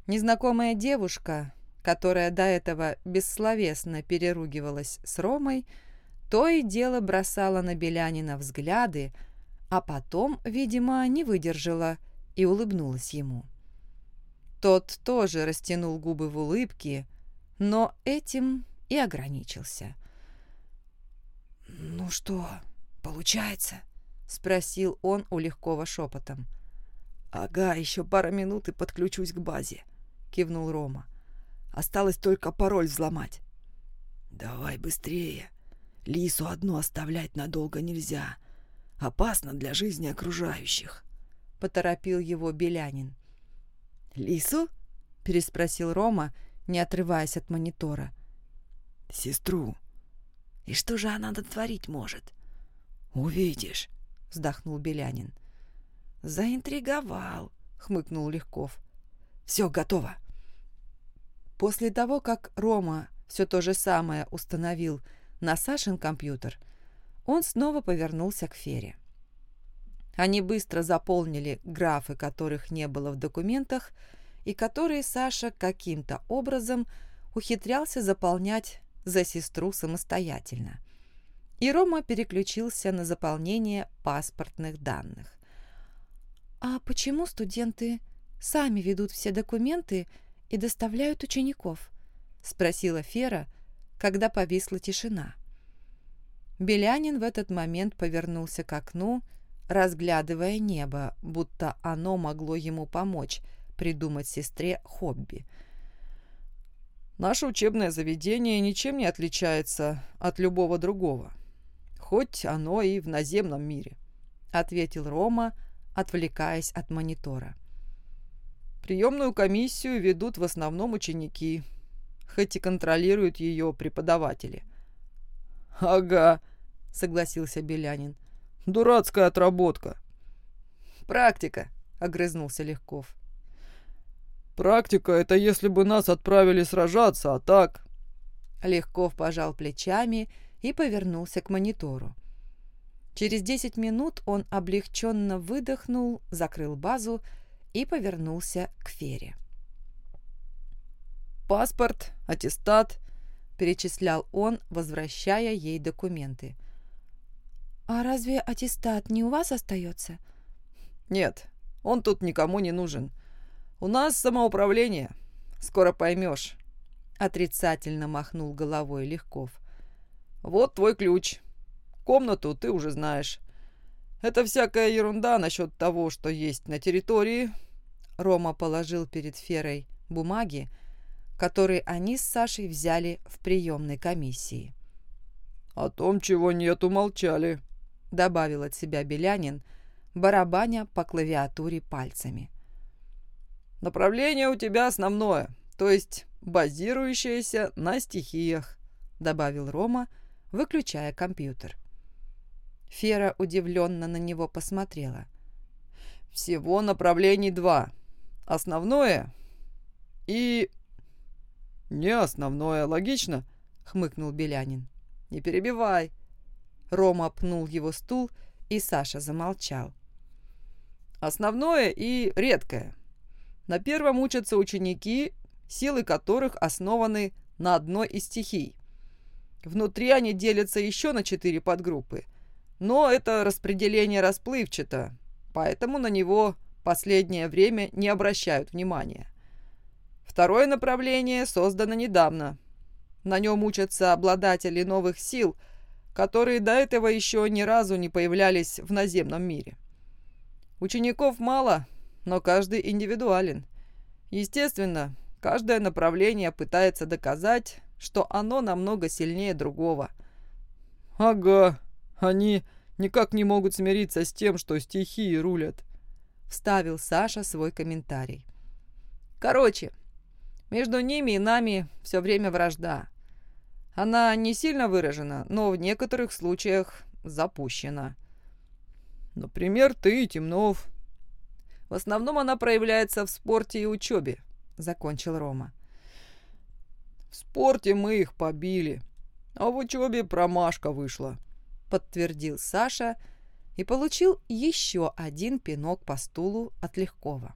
Незнакомая девушка, которая до этого бессловесно переругивалась с Ромой, то и дело бросала на Белянина взгляды, а потом, видимо, не выдержала – и улыбнулась ему. Тот тоже растянул губы в улыбке, но этим и ограничился. «Ну что, получается?» — спросил он у Легкого шепотом. «Ага, еще пара минут и подключусь к базе», — кивнул Рома. «Осталось только пароль взломать». «Давай быстрее. Лису одну оставлять надолго нельзя. Опасно для жизни окружающих», — поторопил его Белянин. «Лису?» — переспросил Рома, не отрываясь от монитора. «Сестру. И что же она дотворить может?» «Увидишь», — вздохнул Белянин. «Заинтриговал», — хмыкнул Легков. «Все, готово». После того, как Рома все то же самое установил на Сашин компьютер, он снова повернулся к Фере. Они быстро заполнили графы, которых не было в документах, и которые Саша каким-то образом ухитрялся заполнять за сестру самостоятельно. И Рома переключился на заполнение паспортных данных. «А почему студенты сами ведут все документы и доставляют учеников?» — спросила Фера, когда повисла тишина. Белянин в этот момент повернулся к окну, разглядывая небо, будто оно могло ему помочь придумать сестре хобби — Наше учебное заведение ничем не отличается от любого другого, хоть оно и в наземном мире», — ответил Рома, отвлекаясь от монитора. «Приемную комиссию ведут в основном ученики, хоть и контролируют ее преподаватели». «Ага», — согласился Белянин. «Дурацкая отработка». «Практика», — огрызнулся Легков. Практика — это если бы нас отправили сражаться, а так...» Легков пожал плечами и повернулся к монитору. Через десять минут он облегченно выдохнул, закрыл базу и повернулся к Фере. «Паспорт, аттестат», — перечислял он, возвращая ей документы. «А разве аттестат не у вас остается?» «Нет, он тут никому не нужен. «У нас самоуправление. Скоро поймешь». Отрицательно махнул головой Легков. «Вот твой ключ. Комнату ты уже знаешь. Это всякая ерунда насчет того, что есть на территории». Рома положил перед Ферой бумаги, которые они с Сашей взяли в приемной комиссии. «О том, чего нет, умолчали», — добавил от себя Белянин, барабаня по клавиатуре пальцами. Направление у тебя основное, то есть базирующееся на стихиях», — добавил Рома, выключая компьютер. Фера удивленно на него посмотрела. «Всего направлений два. Основное и...» «Не основное, логично?» — хмыкнул Белянин. «Не перебивай». Рома пнул его стул, и Саша замолчал. «Основное и редкое. На первом учатся ученики, силы которых основаны на одной из стихий. Внутри они делятся еще на четыре подгруппы. Но это распределение расплывчато, поэтому на него последнее время не обращают внимания. Второе направление создано недавно. На нем учатся обладатели новых сил, которые до этого еще ни разу не появлялись в наземном мире. Учеников мало, но каждый индивидуален. Естественно, каждое направление пытается доказать, что оно намного сильнее другого. «Ага, они никак не могут смириться с тем, что стихии рулят», — вставил Саша свой комментарий. «Короче, между ними и нами все время вражда. Она не сильно выражена, но в некоторых случаях запущена. Например, ты, Темнов, в основном она проявляется в спорте и учебе», — закончил Рома. «В спорте мы их побили, а в учебе промашка вышла», — подтвердил Саша и получил еще один пинок по стулу от Легкова.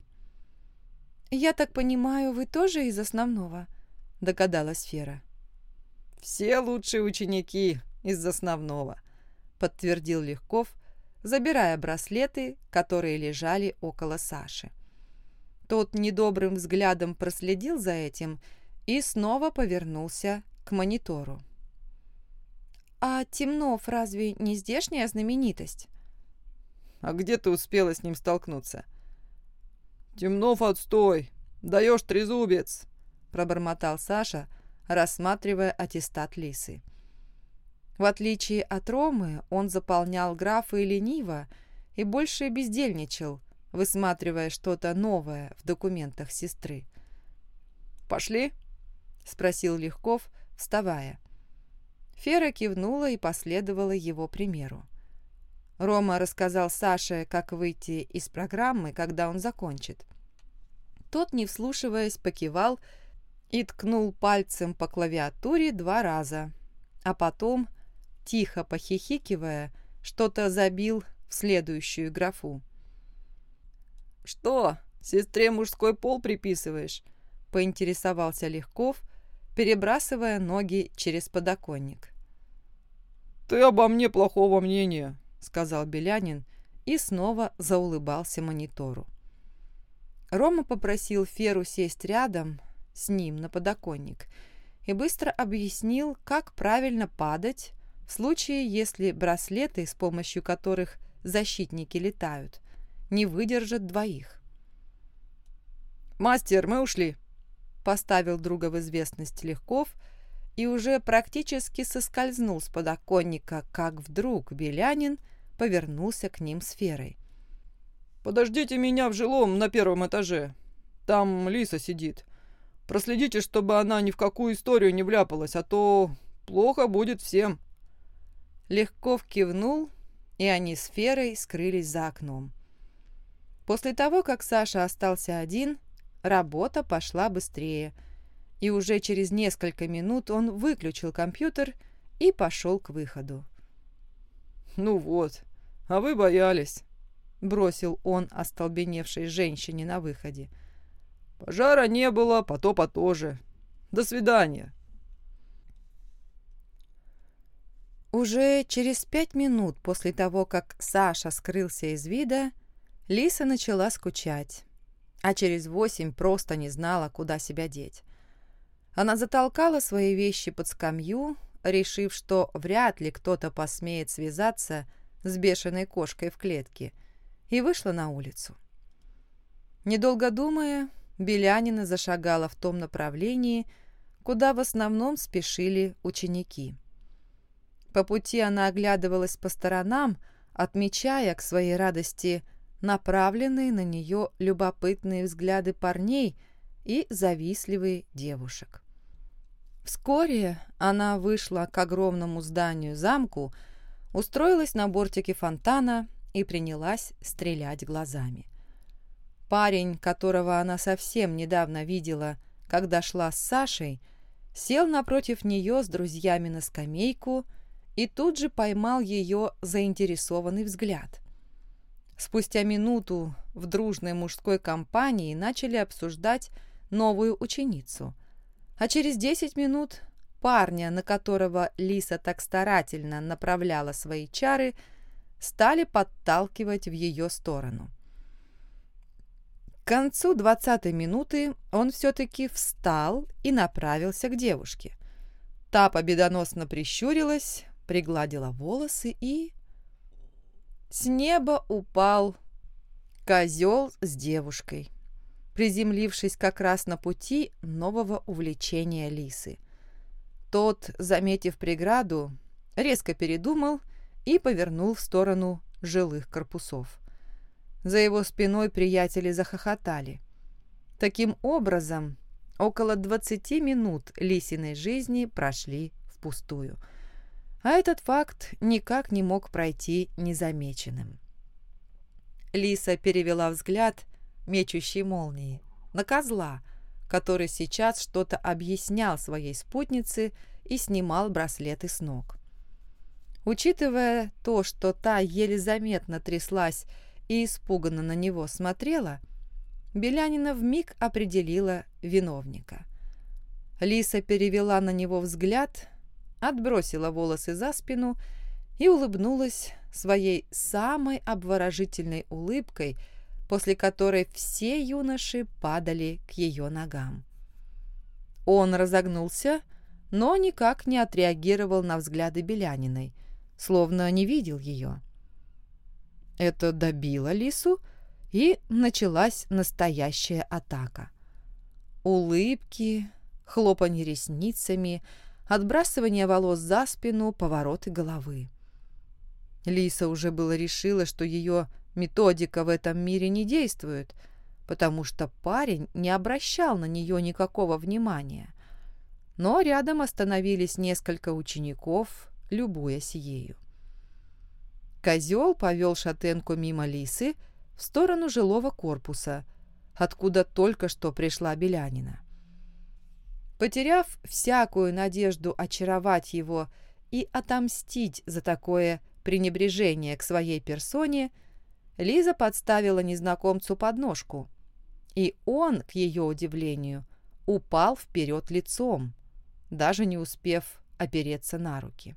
«Я так понимаю, вы тоже из основного?» — догадалась Фера. «Все лучшие ученики из основного», — подтвердил Легков, забирая браслеты, которые лежали около Саши. Тот недобрым взглядом проследил за этим и снова повернулся к монитору. А Темнов разве не здешняя знаменитость?» «А где ты успела с ним столкнуться?» «Темнов, отстой! Даешь трезубец!» – пробормотал Саша, рассматривая аттестат Лисы. В отличие от Ромы, он заполнял графы лениво и больше бездельничал, высматривая что-то новое в документах сестры. «Пошли?» — спросил Легков, вставая. Фера кивнула и последовала его примеру. Рома рассказал Саше, как выйти из программы, когда он закончит. Тот, не вслушиваясь, покивал и ткнул пальцем по клавиатуре два раза, а потом, тихо похихикивая, что-то забил в следующую графу. «Что, сестре мужской пол приписываешь?» — поинтересовался Легков, перебрасывая ноги через подоконник. «Ты обо мне плохого мнения», — сказал Белянин и снова заулыбался монитору. Рома попросил Феру сесть рядом с ним на подоконник и быстро объяснил, как правильно падать в случае, если браслеты, с помощью которых защитники летают, не выдержат двоих. «Мастер, мы ушли», — поставил друга в известность Легков и уже практически соскользнул с подоконника, как вдруг Белянин повернулся к ним сферой. «Подождите меня в жилом на первом этаже. Там Лиса сидит. Проследите, чтобы она ни в какую историю не вляпалась, а то плохо будет всем». Легков кивнул, и они с Ферой скрылись за окном. После того, как Саша остался один, работа пошла быстрее, и уже через несколько минут он выключил компьютер и пошел к выходу. «Ну вот, а вы боялись», — бросил он остолбеневшей женщине на выходе. «Пожара не было, потопа тоже. До свидания». Уже через пять минут после того, как Саша скрылся из вида, Лиса начала скучать, а через восемь просто не знала, куда себя деть. Она затолкала свои вещи под скамью, решив, что вряд ли кто-то посмеет связаться с бешеной кошкой в клетке, и вышла на улицу. Недолго думая, Белянина зашагала в том направлении, куда в основном спешили ученики. По пути она оглядывалась по сторонам, отмечая к своей радости направленные на нее любопытные взгляды парней и завистливые девушек. Вскоре она вышла к огромному зданию замку, устроилась на бортике фонтана и принялась стрелять глазами. Парень, которого она совсем недавно видела, когда шла с Сашей, сел напротив нее с друзьями на скамейку и тут же поймал ее заинтересованный взгляд. Спустя минуту в дружной мужской компании начали обсуждать новую ученицу, а через десять минут парня, на которого Лиса так старательно направляла свои чары, стали подталкивать в ее сторону. К концу двадцатой минуты он все-таки встал и направился к девушке. Та победоносно прищурилась, пригладила волосы и... С неба упал козел с девушкой, приземлившись как раз на пути нового увлечения лисы. Тот, заметив преграду, резко передумал и повернул в сторону жилых корпусов. За его спиной приятели захохотали. Таким образом, около 20 минут лисиной жизни прошли впустую – а этот факт никак не мог пройти незамеченным. Лиса перевела взгляд, мечущей молнии, на козла, который сейчас что-то объяснял своей спутнице и снимал браслеты с ног. Учитывая то, что та еле заметно тряслась и испуганно на него смотрела, Белянина вмиг определила виновника. Лиса перевела на него взгляд, отбросила волосы за спину и улыбнулась своей самой обворожительной улыбкой, после которой все юноши падали к ее ногам. Он разогнулся, но никак не отреагировал на взгляды Беляниной, словно не видел ее. Это добило Лису, и началась настоящая атака. Улыбки, хлопанье ресницами, отбрасывание волос за спину, повороты головы. Лиса уже было решила, что ее методика в этом мире не действует, потому что парень не обращал на нее никакого внимания. Но рядом остановились несколько учеников, любуясь ею. Козел повел шатенку мимо лисы в сторону жилого корпуса, откуда только что пришла Белянина. Потеряв всякую надежду очаровать его и отомстить за такое пренебрежение к своей персоне, Лиза подставила незнакомцу подножку, и он, к ее удивлению, упал вперед лицом, даже не успев опереться на руки.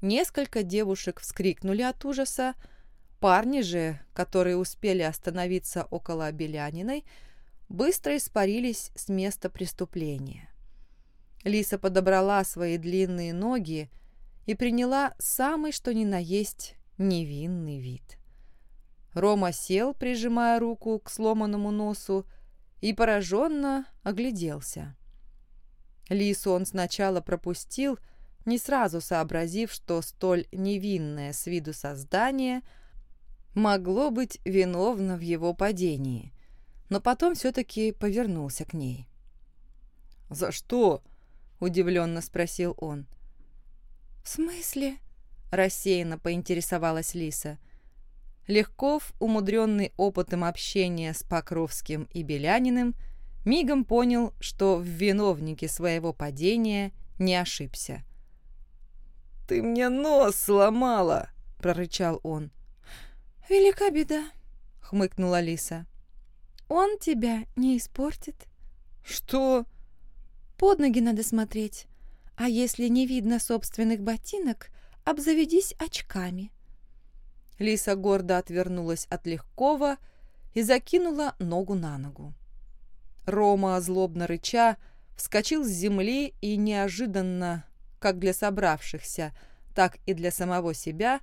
Несколько девушек вскрикнули от ужаса, парни же, которые успели остановиться около Беляниной, быстро испарились с места преступления. Лиса подобрала свои длинные ноги и приняла самый что ни на есть невинный вид. Рома сел, прижимая руку к сломанному носу, и пораженно огляделся. Лису он сначала пропустил, не сразу сообразив, что столь невинное с виду создание могло быть виновно в его падении, но потом все-таки повернулся к ней. «За что?» – удивленно спросил он. «В смысле?» – рассеянно поинтересовалась Лиса. Легков, умудренный опытом общения с Покровским и Беляниным, мигом понял, что в виновнике своего падения не ошибся. «Ты мне нос сломала!» – прорычал он. «Велика беда!» – хмыкнула Лиса. «Он тебя не испортит». «Что?» «Под ноги надо смотреть. А если не видно собственных ботинок, обзаведись очками». Лиса гордо отвернулась от Легкова и закинула ногу на ногу. Рома, злобно рыча, вскочил с земли и неожиданно, как для собравшихся, так и для самого себя,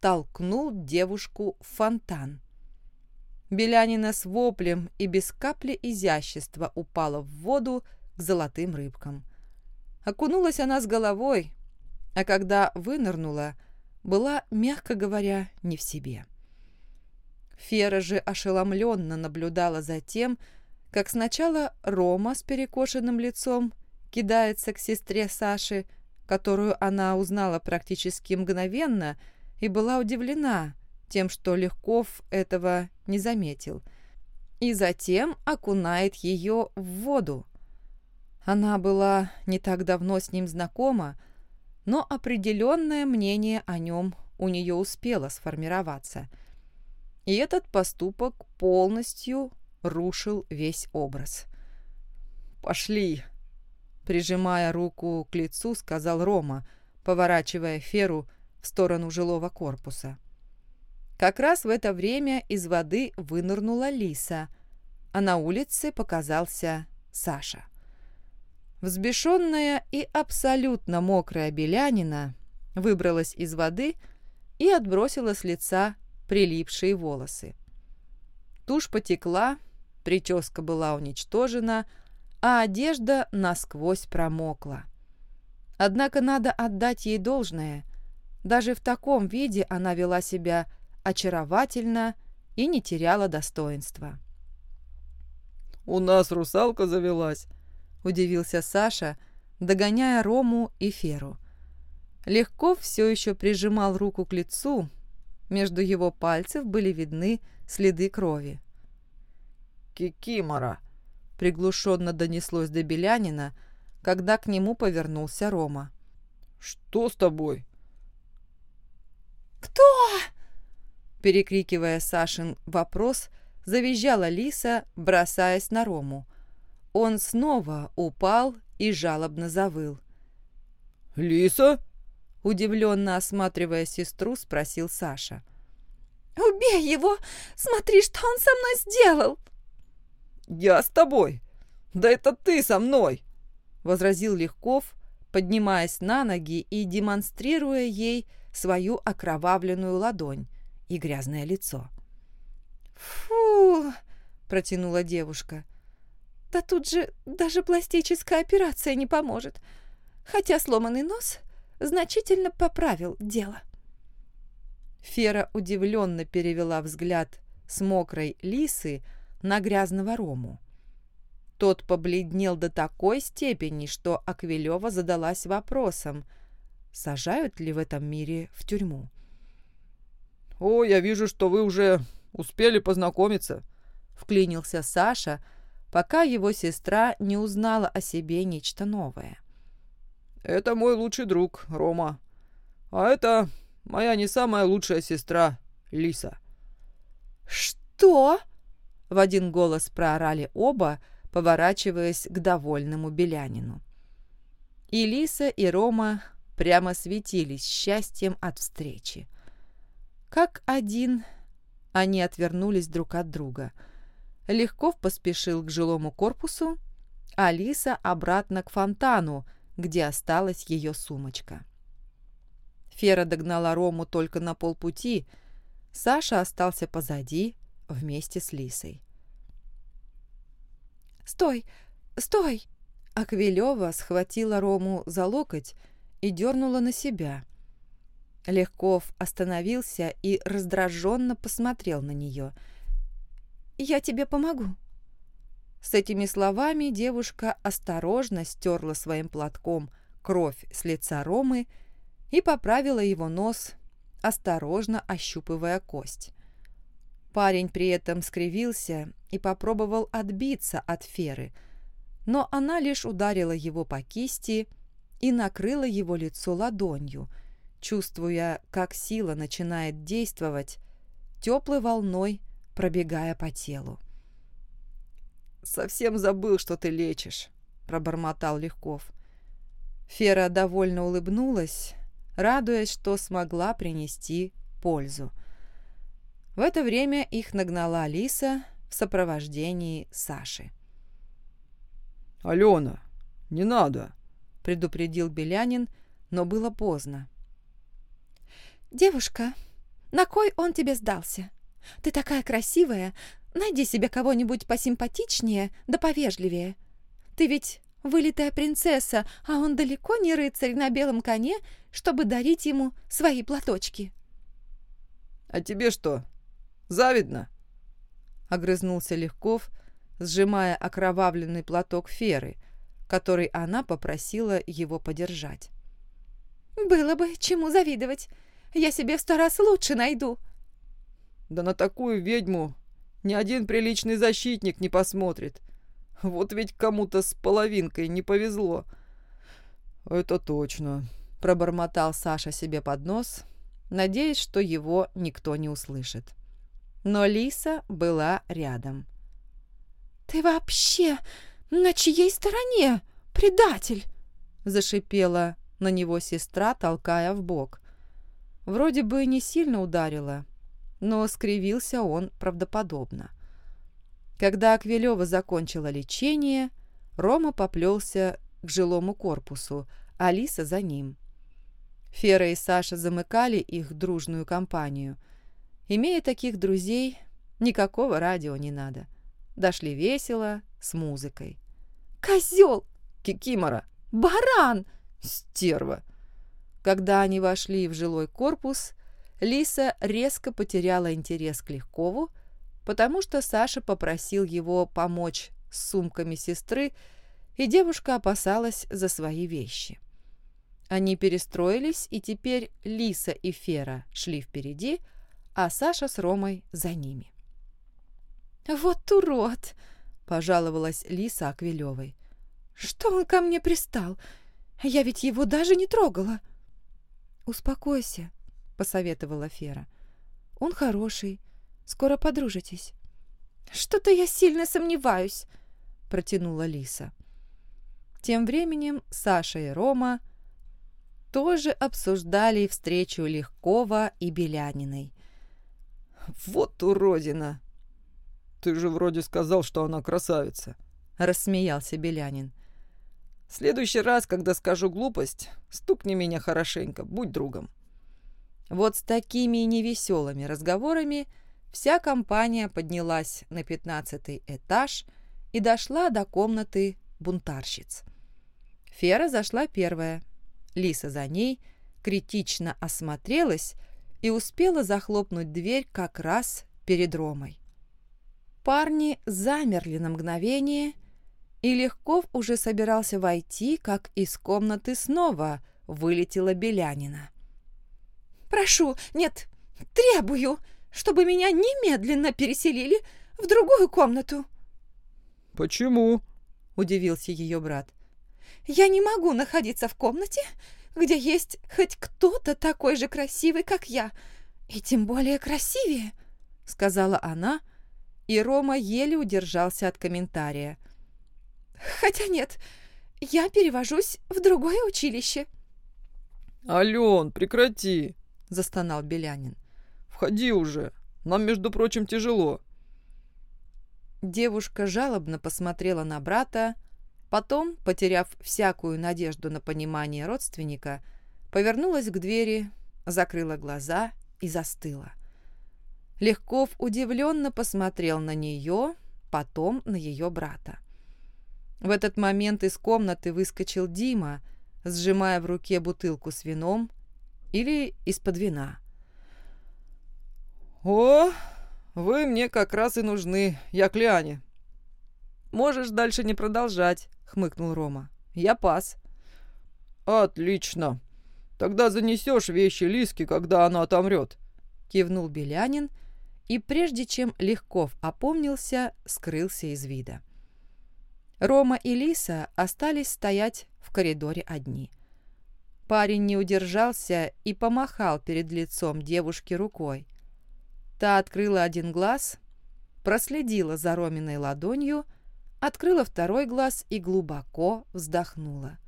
толкнул девушку в фонтан. Белянина с воплем и без капли изящества упала в воду к золотым рыбкам. Окунулась она с головой, а когда вынырнула, была, мягко говоря, не в себе. Фера же ошеломленно наблюдала за тем, как сначала Рома с перекошенным лицом кидается к сестре Саши, которую она узнала практически мгновенно и была удивлена тем, что Легков этого не заметил, и затем окунает ее в воду, она была не так давно с ним знакома, но определенное мнение о нем у нее успело сформироваться. И этот поступок полностью рушил весь образ. «Пошли!» Прижимая руку к лицу, сказал Рома, поворачивая Феру в сторону жилого корпуса. Как раз в это время из воды вынырнула Лиса, а на улице показался Саша. Взбешенная и абсолютно мокрая белянина выбралась из воды и отбросила с лица прилипшие волосы. Тушь потекла, прическа была уничтожена, а одежда насквозь промокла. Однако надо отдать ей должное. Даже в таком виде она вела себя очаровательно и не теряла достоинства. «У нас русалка завелась», удивился Саша, догоняя Рому и Феру. Легко все еще прижимал руку к лицу, между его пальцев были видны следы крови. «Кикимора!» — приглушенно донеслось до Белянина, когда к нему повернулся Рома. «Что с тобой?» «Кто?» Перекрикивая Сашин вопрос, завизжала Лиса, бросаясь на Рому. Он снова упал и жалобно завыл. «Лиса?» Удивленно осматривая сестру, спросил Саша. «Убей его! Смотри, что он со мной сделал!» «Я с тобой! Да это ты со мной!» возразил Легков, поднимаясь на ноги и демонстрируя ей свою окровавленную ладонь и грязное лицо. «Фу!» – протянула девушка. «Да тут же даже пластическая операция не поможет, хотя сломанный нос значительно поправил дело». Фера удивленно перевела взгляд с мокрой лисы на грязного Рому. Тот побледнел до такой степени, что Аквилева задалась вопросом, сажают ли в этом мире в тюрьму. «О, я вижу, что вы уже успели познакомиться», — вклинился Саша, пока его сестра не узнала о себе нечто новое. «Это мой лучший друг, Рома. А это моя не самая лучшая сестра, Лиса». «Что?» — в один голос проорали оба, поворачиваясь к довольному Белянину. И Лиса, и Рома прямо светились счастьем от встречи. Как один они отвернулись друг от друга. Легков поспешил к жилому корпусу, а Лиса обратно к фонтану, где осталась ее сумочка. Фера догнала Рому только на полпути, Саша остался позади вместе с Лисой. «Стой! Стой!» Аквилева схватила Рому за локоть и дернула на себя – Легков остановился и раздраженно посмотрел на нее. «Я тебе помогу». С этими словами девушка осторожно стерла своим платком кровь с лица Ромы и поправила его нос, осторожно ощупывая кость. Парень при этом скривился и попробовал отбиться от Феры, но она лишь ударила его по кисти и накрыла его лицо ладонью – чувствуя, как сила начинает действовать, теплой волной пробегая по телу. «Совсем забыл, что ты лечишь», — пробормотал Легков. Фера довольно улыбнулась, радуясь, что смогла принести пользу. В это время их нагнала Алиса в сопровождении Саши. «Алена, не надо!» — предупредил Белянин, но было поздно. «Девушка, на кой он тебе сдался? Ты такая красивая, найди себе кого-нибудь посимпатичнее да повежливее. Ты ведь вылитая принцесса, а он далеко не рыцарь на белом коне, чтобы дарить ему свои платочки». «А тебе что, завидно?» — огрызнулся Легков, сжимая окровавленный платок Феры, который она попросила его подержать. «Было бы чему завидовать. Я себе в сто раз лучше найду». «Да на такую ведьму ни один приличный защитник не посмотрит. Вот ведь кому-то с половинкой не повезло». «Это точно», — пробормотал Саша себе под нос, надеясь, что его никто не услышит. Но Лиса была рядом. «Ты вообще на чьей стороне, предатель?» — зашипела на него сестра, толкая в бок. Вроде бы не сильно ударила, но скривился он правдоподобно. Когда Аквилева закончила лечение, Рома поплелся к жилому корпусу, Алиса за ним. Фера и Саша замыкали их дружную компанию. Имея таких друзей, никакого радио не надо. Дошли весело, с музыкой. «Козел!» «Кикимора!» «Баран!» «Стерва!» Когда они вошли в жилой корпус, Лиса резко потеряла интерес к Легкову, потому что Саша попросил его помочь с сумками сестры, и девушка опасалась за свои вещи. Они перестроились, и теперь Лиса и Фера шли впереди, а Саша с Ромой за ними. «Вот урод!» – пожаловалась Лиса Аквилевой. «Что он ко мне пристал? Я ведь его даже не трогала!» «Успокойся», — посоветовала Фера. «Он хороший. Скоро подружитесь». «Что-то я сильно сомневаюсь», — протянула Лиса. Тем временем Саша и Рома тоже обсуждали встречу Легкова и Беляниной. «Вот уродина! Ты же вроде сказал, что она красавица!» — рассмеялся Белянин. Следующий раз, когда скажу глупость, стукни меня хорошенько, будь другом». Вот с такими невеселыми разговорами вся компания поднялась на пятнадцатый этаж и дошла до комнаты бунтарщиц. Фера зашла первая, Лиса за ней, критично осмотрелась и успела захлопнуть дверь как раз перед Ромой. Парни замерли на мгновение, и Легков уже собирался войти, как из комнаты снова вылетела Белянина. «Прошу, нет, требую, чтобы меня немедленно переселили в другую комнату». «Почему?» – удивился ее брат. «Я не могу находиться в комнате, где есть хоть кто-то такой же красивый, как я, и тем более красивее», — сказала она, и Рома еле удержался от комментария. «Хотя нет, я перевожусь в другое училище». «Ален, прекрати!» — застонал Белянин. «Входи уже, нам, между прочим, тяжело». Девушка жалобно посмотрела на брата, потом, потеряв всякую надежду на понимание родственника, повернулась к двери, закрыла глаза и застыла. Легков удивленно посмотрел на нее, потом на ее брата. В этот момент из комнаты выскочил Дима, сжимая в руке бутылку с вином или из-под вина. «О, вы мне как раз и нужны, я Кляне. Можешь дальше не продолжать», — хмыкнул Рома. «Я пас». «Отлично. Тогда занесешь вещи Лиски, когда она отомрет», — кивнул Белянин, и прежде чем Легков опомнился, скрылся из вида. Рома и Лиса остались стоять в коридоре одни. Парень не удержался и помахал перед лицом девушки рукой. Та открыла один глаз, проследила за Роминой ладонью, открыла второй глаз и глубоко вздохнула.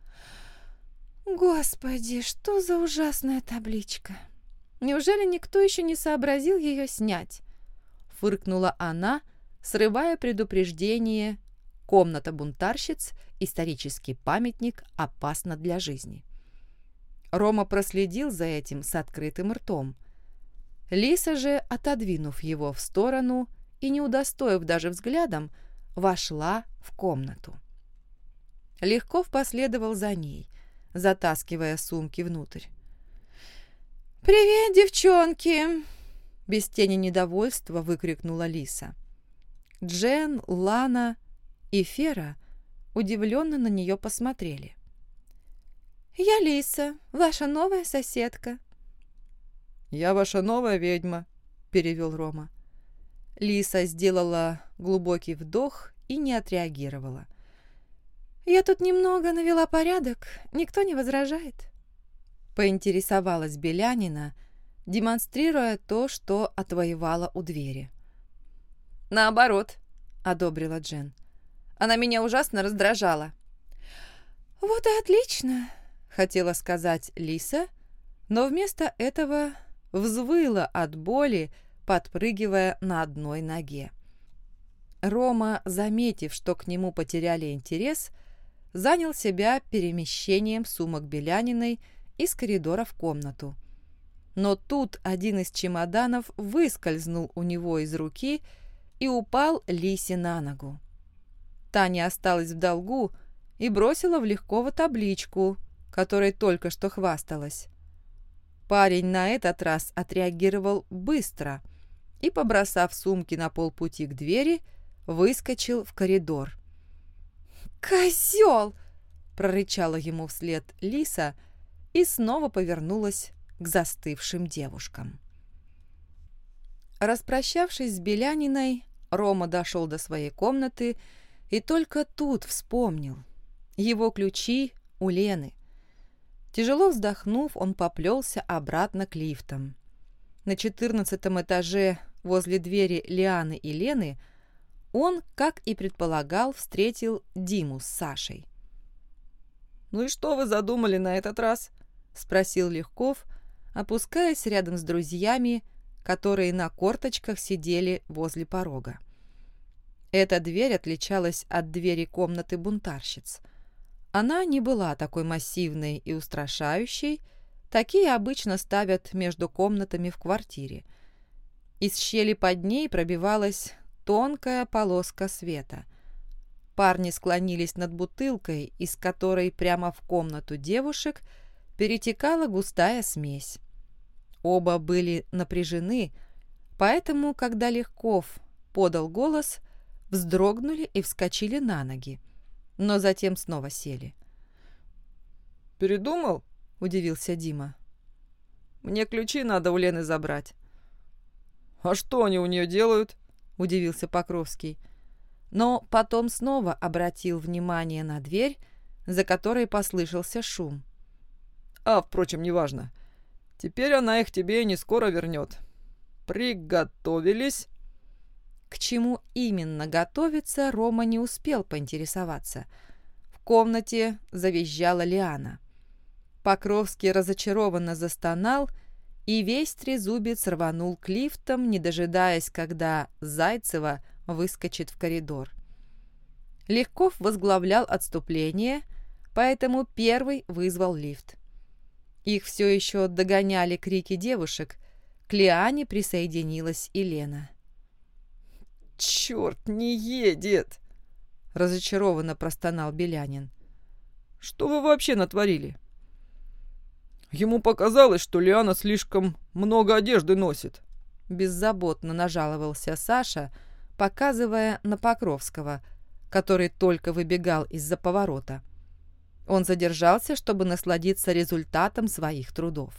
«Господи, что за ужасная табличка! Неужели никто еще не сообразил ее снять?» Фыркнула она, срывая предупреждение «Комната бунтарщиц. Исторический памятник. Опасно для жизни». Рома проследил за этим с открытым ртом – Лиса же, отодвинув его в сторону и не удостоив даже взглядом, вошла в комнату. Легков последовал за ней, затаскивая сумки внутрь. «Привет, девчонки!» Без тени недовольства выкрикнула Лиса. Джен, Лана и Фера удивленно на нее посмотрели. «Я Лиса, ваша новая соседка», «Я ваша новая ведьма», — перевел Рома. Лиса сделала глубокий вдох и не отреагировала. «Я тут немного навела порядок, никто не возражает», — поинтересовалась Белянина, демонстрируя то, что отвоевала у двери. «Наоборот», — одобрила Джен. «Она меня ужасно раздражала». «Вот и отлично», — хотела сказать Лиса, но вместо этого взвыла от боли, подпрыгивая на одной ноге. Рома, заметив, что к нему потеряли интерес, занял себя перемещением сумок Беляниной из коридора в комнату. Но тут один из чемоданов выскользнул у него из руки и упал Лисе на ногу. Таня осталась в долгу и бросила в Легкова табличку, которой только что хвасталась. Парень на этот раз отреагировал быстро и, побросав сумки на полпути к двери, выскочил в коридор. «Козел!» – прорычала ему вслед Лиса и снова повернулась к застывшим девушкам. Распрощавшись с Беляниной, Рома дошел до своей комнаты и только тут вспомнил. Его ключи у Лены. Тяжело вздохнув, он поплелся обратно к лифтам. На четырнадцатом этаже возле двери Лианы и Лены он, как и предполагал, встретил Диму с Сашей. «Ну и что вы задумали на этот раз?» – спросил Легков, опускаясь рядом с друзьями, которые на корточках сидели возле порога. Эта дверь отличалась от двери комнаты бунтарщиц – Она не была такой массивной и устрашающей, такие обычно ставят между комнатами в квартире. Из щели под ней пробивалась тонкая полоска света. Парни склонились над бутылкой, из которой прямо в комнату девушек перетекала густая смесь. Оба были напряжены, поэтому, когда Легков подал голос, вздрогнули и вскочили на ноги, но затем снова сели. «Передумал?» – удивился Дима. «Мне ключи надо у Лены забрать». «А что они у нее делают?» – удивился Покровский. Но потом снова обратил внимание на дверь, за которой послышался шум. «А, впрочем, неважно. Теперь она их тебе не скоро вернет. Приготовились?» К чему именно готовиться, Рома не успел поинтересоваться. В комнате завизжала Лиана. Покровский разочарованно застонал, и весь трезубец рванул к лифтам, не дожидаясь, когда Зайцева выскочит в коридор. Легков возглавлял отступление, поэтому первый вызвал лифт. Их все еще догоняли крики девушек. К Лиане присоединилась и Лена. «Черт, не едет!» — разочарованно простонал Белянин. «Что вы вообще натворили?» Ему показалось, что Лиана слишком много одежды носит. Беззаботно нажаловался Саша, показывая на Покровского, который только выбегал из-за поворота. Он задержался, чтобы насладиться результатом своих трудов.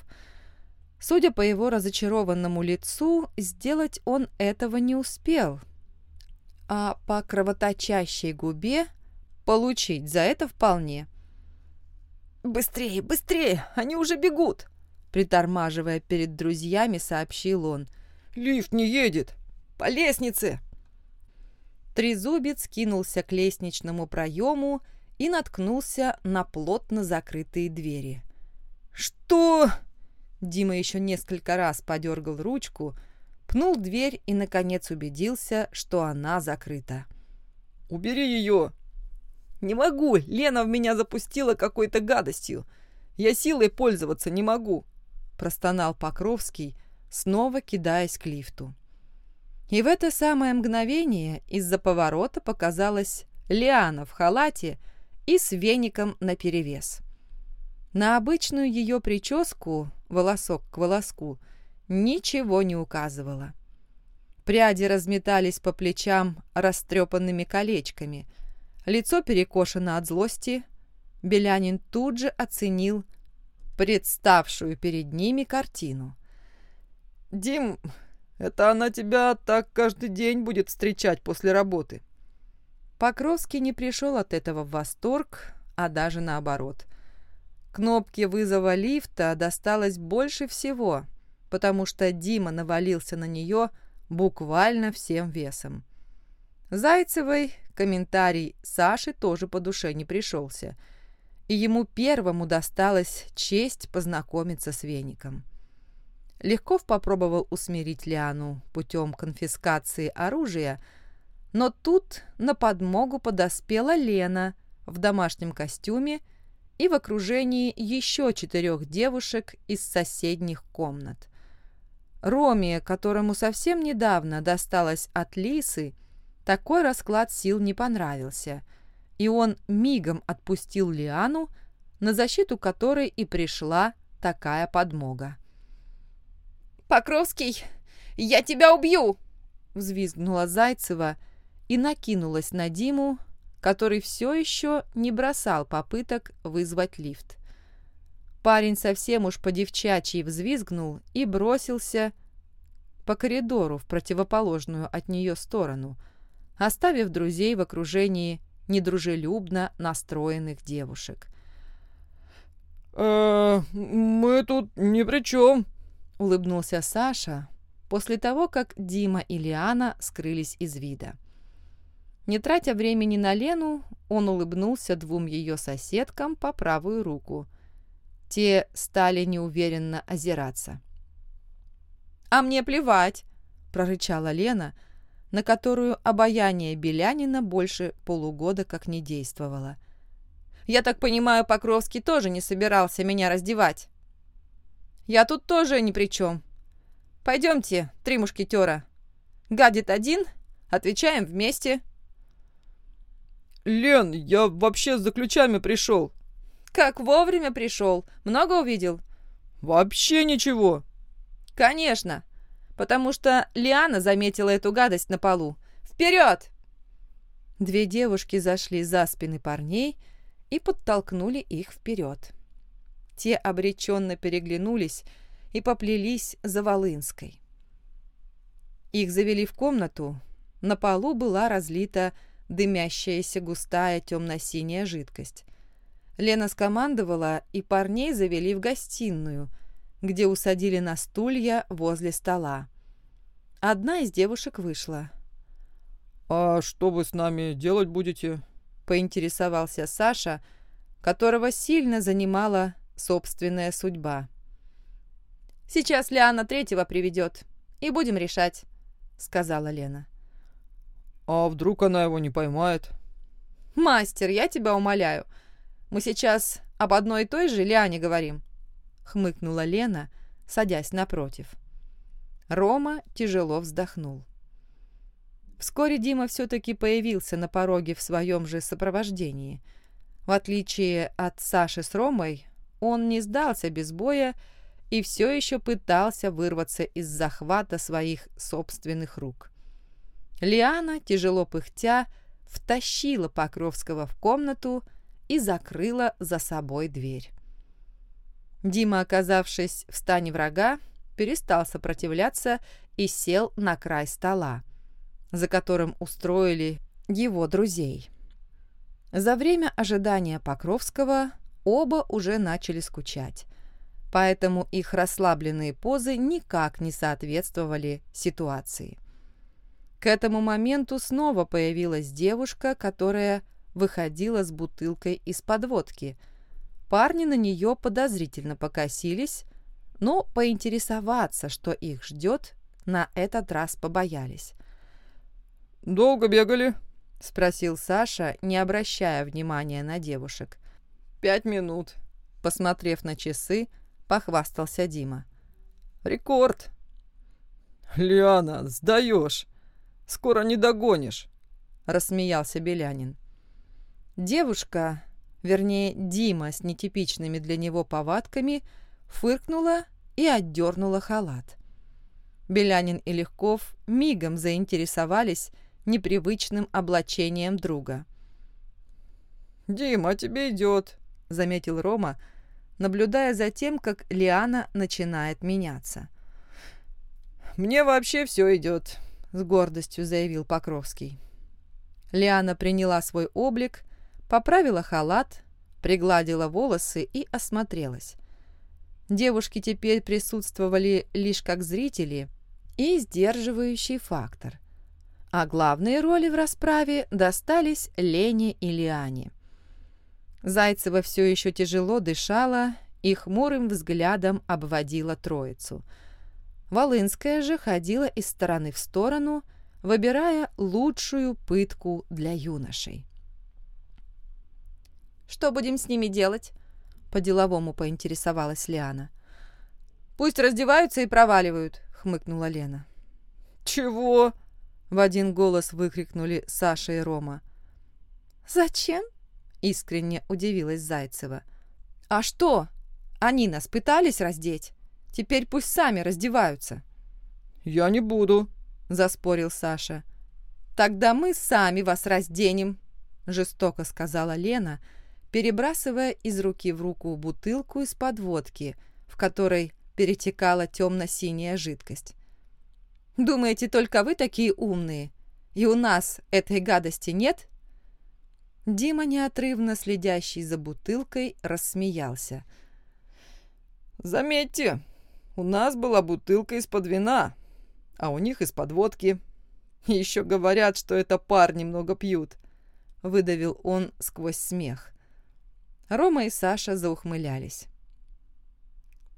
Судя по его разочарованному лицу, сделать он этого не успел, а по кровоточащей губе получить за это вполне. «Быстрее, быстрее! Они уже бегут!» Притормаживая перед друзьями, сообщил он. «Лифт не едет! По лестнице!» Трезубец кинулся к лестничному проему и наткнулся на плотно закрытые двери. «Что?» Дима еще несколько раз подергал ручку, пнул дверь и, наконец, убедился, что она закрыта. «Убери ее!» «Не могу! Лена в меня запустила какой-то гадостью! Я силой пользоваться не могу!» простонал Покровский, снова кидаясь к лифту. И в это самое мгновение из-за поворота показалась Лиана в халате и с веником наперевес. На обычную ее прическу, волосок к волоску, ничего не указывало. Пряди разметались по плечам растрепанными колечками. Лицо перекошено от злости. Белянин тут же оценил представшую перед ними картину. «Дим, это она тебя так каждый день будет встречать после работы». Покровский не пришел от этого в восторг, а даже наоборот. Кнопки вызова лифта досталось больше всего — потому что Дима навалился на нее буквально всем весом. Зайцевой комментарий Саши тоже по душе не пришелся, и ему первому досталась честь познакомиться с веником. Легков попробовал усмирить Лиану путем конфискации оружия, но тут на подмогу подоспела Лена в домашнем костюме и в окружении еще четырех девушек из соседних комнат. Роме, которому совсем недавно досталось от Лисы, такой расклад сил не понравился, и он мигом отпустил Лиану, на защиту которой и пришла такая подмога. «Покровский, я тебя убью!» взвизгнула Зайцева и накинулась на Диму, который все еще не бросал попыток вызвать лифт. Парень совсем уж по-девчачьи взвизгнул и бросился по коридору в противоположную от нее сторону, оставив друзей в окружении недружелюбно настроенных девушек. «Э, «Мы тут ни при чем», — улыбнулся Саша после того, как Дима и Лиана скрылись из вида. Не тратя времени на Лену, он улыбнулся двум ее соседкам по правую руку — те стали неуверенно озираться. «А мне плевать!» – прорычала Лена, на которую обаяние Белянина больше полугода как не действовало. Я так понимаю, Покровский тоже не собирался меня раздевать. Я тут тоже ни при чем. Пойдемте, три мушкетера. Гадит один, отвечаем вместе. «Лен, я вообще за ключами пришел». «Как вовремя пришел. Много увидел?» «Вообще ничего». «Конечно, потому что Лиана заметила эту гадость на полу. Вперед!» Две девушки зашли за спины парней и подтолкнули их вперед. Те обреченно переглянулись и поплелись за Волынской. Их завели в комнату. На полу была разлита дымящаяся густая темно-синяя жидкость. Лена скомандовала, и парней завели в гостиную, где усадили на стулья возле стола. Одна из девушек вышла. «А что вы с нами делать будете?» — поинтересовался Саша, которого сильно занимала собственная судьба. «Сейчас Лиана третьего приведет, и будем решать», — сказала Лена. «А вдруг она его не поймает?» «Мастер, я тебя умоляю. Мы сейчас об одной и той же Лиане говорим», — хмыкнула Лена, садясь напротив. Рома тяжело вздохнул. Вскоре Дима все-таки появился на пороге в своем же сопровождении. В отличие от Саши с Ромой, он не сдался без боя и все еще пытался вырваться из захвата своих собственных рук. Лиана, тяжело пыхтя, втащила Покровского в комнату и закрыла за собой дверь. Дима, оказавшись в стане врага, перестал сопротивляться и сел на край стола, за которым устроили его друзей. За время ожидания Покровского оба уже начали скучать, поэтому их расслабленные позы никак не соответствовали ситуации. К этому моменту снова появилась девушка, которая выходила с бутылкой из-под водки. Парни на нее подозрительно покосились, но поинтересоваться, что их ждет, на этот раз побоялись. «Долго бегали?» — спросил Саша, не обращая внимания на девушек. «Пять минут», — посмотрев на часы, похвастался Дима. «Рекорд!» «Лиана, сдаешь!» Скоро не догонишь», — рассмеялся Белянин. Девушка, вернее Дима с нетипичными для него повадками, фыркнула и отдернула халат. Белянин и Легков мигом заинтересовались непривычным облачением друга. «Дима, тебе идет», — заметил Рома, наблюдая за тем, как Лиана начинает меняться. «Мне вообще все идет», — с гордостью заявил Покровский. Лиана приняла свой облик, поправила халат, пригладила волосы и осмотрелась. Девушки теперь присутствовали лишь как зрители и сдерживающий фактор. А главные роли в расправе достались Лене и Лиане. Зайцева все еще тяжело дышала и хмурым взглядом обводила троицу — Волынская же ходила из стороны в сторону, выбирая лучшую пытку для юношей. «Что будем с ними делать?» — по-деловому поинтересовалась Лиана. «Пусть раздеваются и проваливают», — хмыкнула Лена. «Чего?» — в один голос выкрикнули Саша и Рома. «Зачем?» — искренне удивилась Зайцева. «А что? Они нас пытались раздеть?» Теперь пусть сами раздеваются». «Я не буду», — заспорил Саша. «Тогда мы сами вас разденем», — жестоко сказала Лена, перебрасывая из руки в руку бутылку из-под водки, в которой перетекала темно-синяя жидкость. «Думаете, только вы такие умные, и у нас этой гадости нет?» Дима, неотрывно следящий за бутылкой, рассмеялся. «Заметьте, у нас была бутылка из-под вина, а у них из-под водки. Еще говорят, что это пар немного пьют», — выдавил он сквозь смех. Рома и Саша заухмылялись.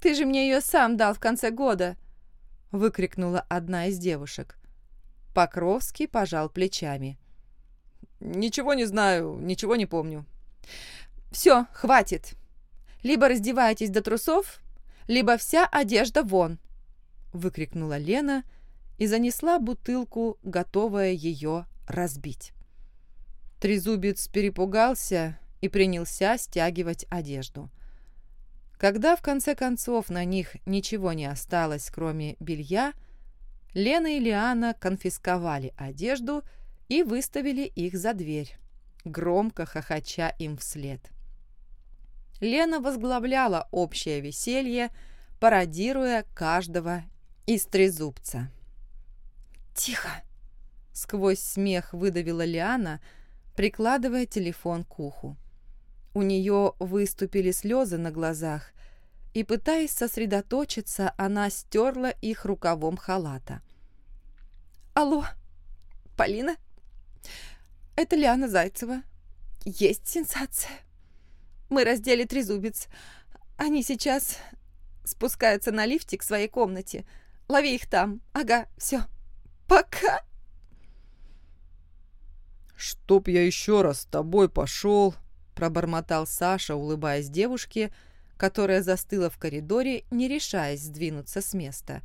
«Ты же мне ее сам дал в конце года!» — выкрикнула одна из девушек. Покровский пожал плечами. «Ничего не знаю, ничего не помню». Все, хватит. Либо раздевайтесь до трусов, либо вся одежда вон!» — выкрикнула Лена и занесла бутылку, готовая ее разбить. Трезубец перепугался и принялся стягивать одежду. Когда в конце концов на них ничего не осталось, кроме белья, Лена и Лиана конфисковали одежду и выставили их за дверь, громко хохоча им вслед. Лена возглавляла общее веселье, пародируя каждого из трезубца. «Тихо!» — сквозь смех выдавила Лиана, прикладывая телефон к уху. У нее выступили слезы на глазах, и, пытаясь сосредоточиться, она стерла их рукавом халата. «Алло, Полина? Это Лиана Зайцева. Есть сенсация?» Мы раздели трезубец. Они сейчас спускаются на лифте к своей комнате. Лови их там. Ага, все. Пока. «Чтоб я еще раз с тобой пошел», — пробормотал Саша, улыбаясь девушке, которая застыла в коридоре, не решаясь сдвинуться с места.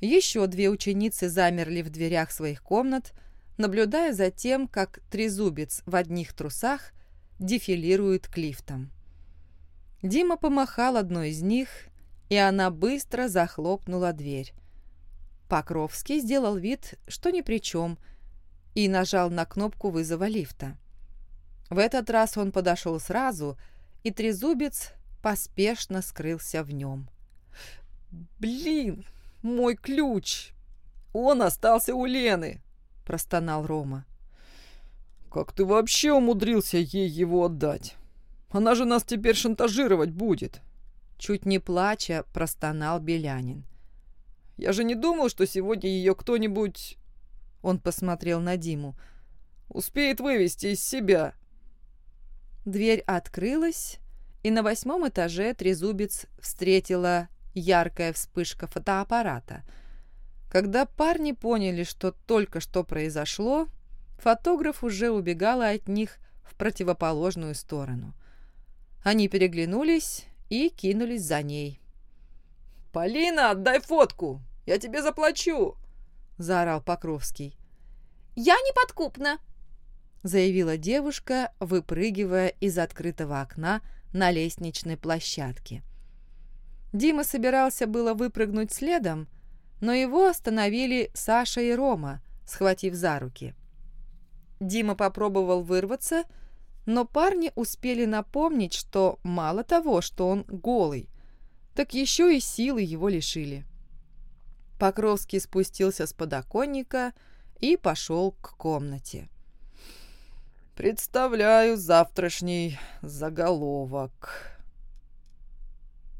Еще две ученицы замерли в дверях своих комнат, наблюдая за тем, как трезубец в одних трусах дефилирует к лифтам. Дима помахал одной из них, и она быстро захлопнула дверь. Покровский сделал вид, что ни при чем, и нажал на кнопку вызова лифта. В этот раз он подошел сразу, и трезубец поспешно скрылся в нем. «Блин, мой ключ! Он остался у Лены!» – простонал Рома. «Как ты вообще умудрился ей его отдать? Она же нас теперь шантажировать будет!» Чуть не плача, простонал Белянин. «Я же не думал, что сегодня ее кто-нибудь...» Он посмотрел на Диму. «Успеет вывести из себя!» Дверь открылась, и на восьмом этаже трезубец встретила яркая вспышка фотоаппарата. Когда парни поняли, что только что произошло, Фотограф уже убегала от них в противоположную сторону. Они переглянулись и кинулись за ней. «Полина, отдай фотку! Я тебе заплачу!» – заорал Покровский. «Я не подкупна!» – заявила девушка, выпрыгивая из открытого окна на лестничной площадке. Дима собирался было выпрыгнуть следом, но его остановили Саша и Рома, схватив за руки. Дима попробовал вырваться, но парни успели напомнить, что мало того, что он голый, так еще и силы его лишили. Покровский спустился с подоконника и пошел к комнате. «Представляю завтрашний заголовок»,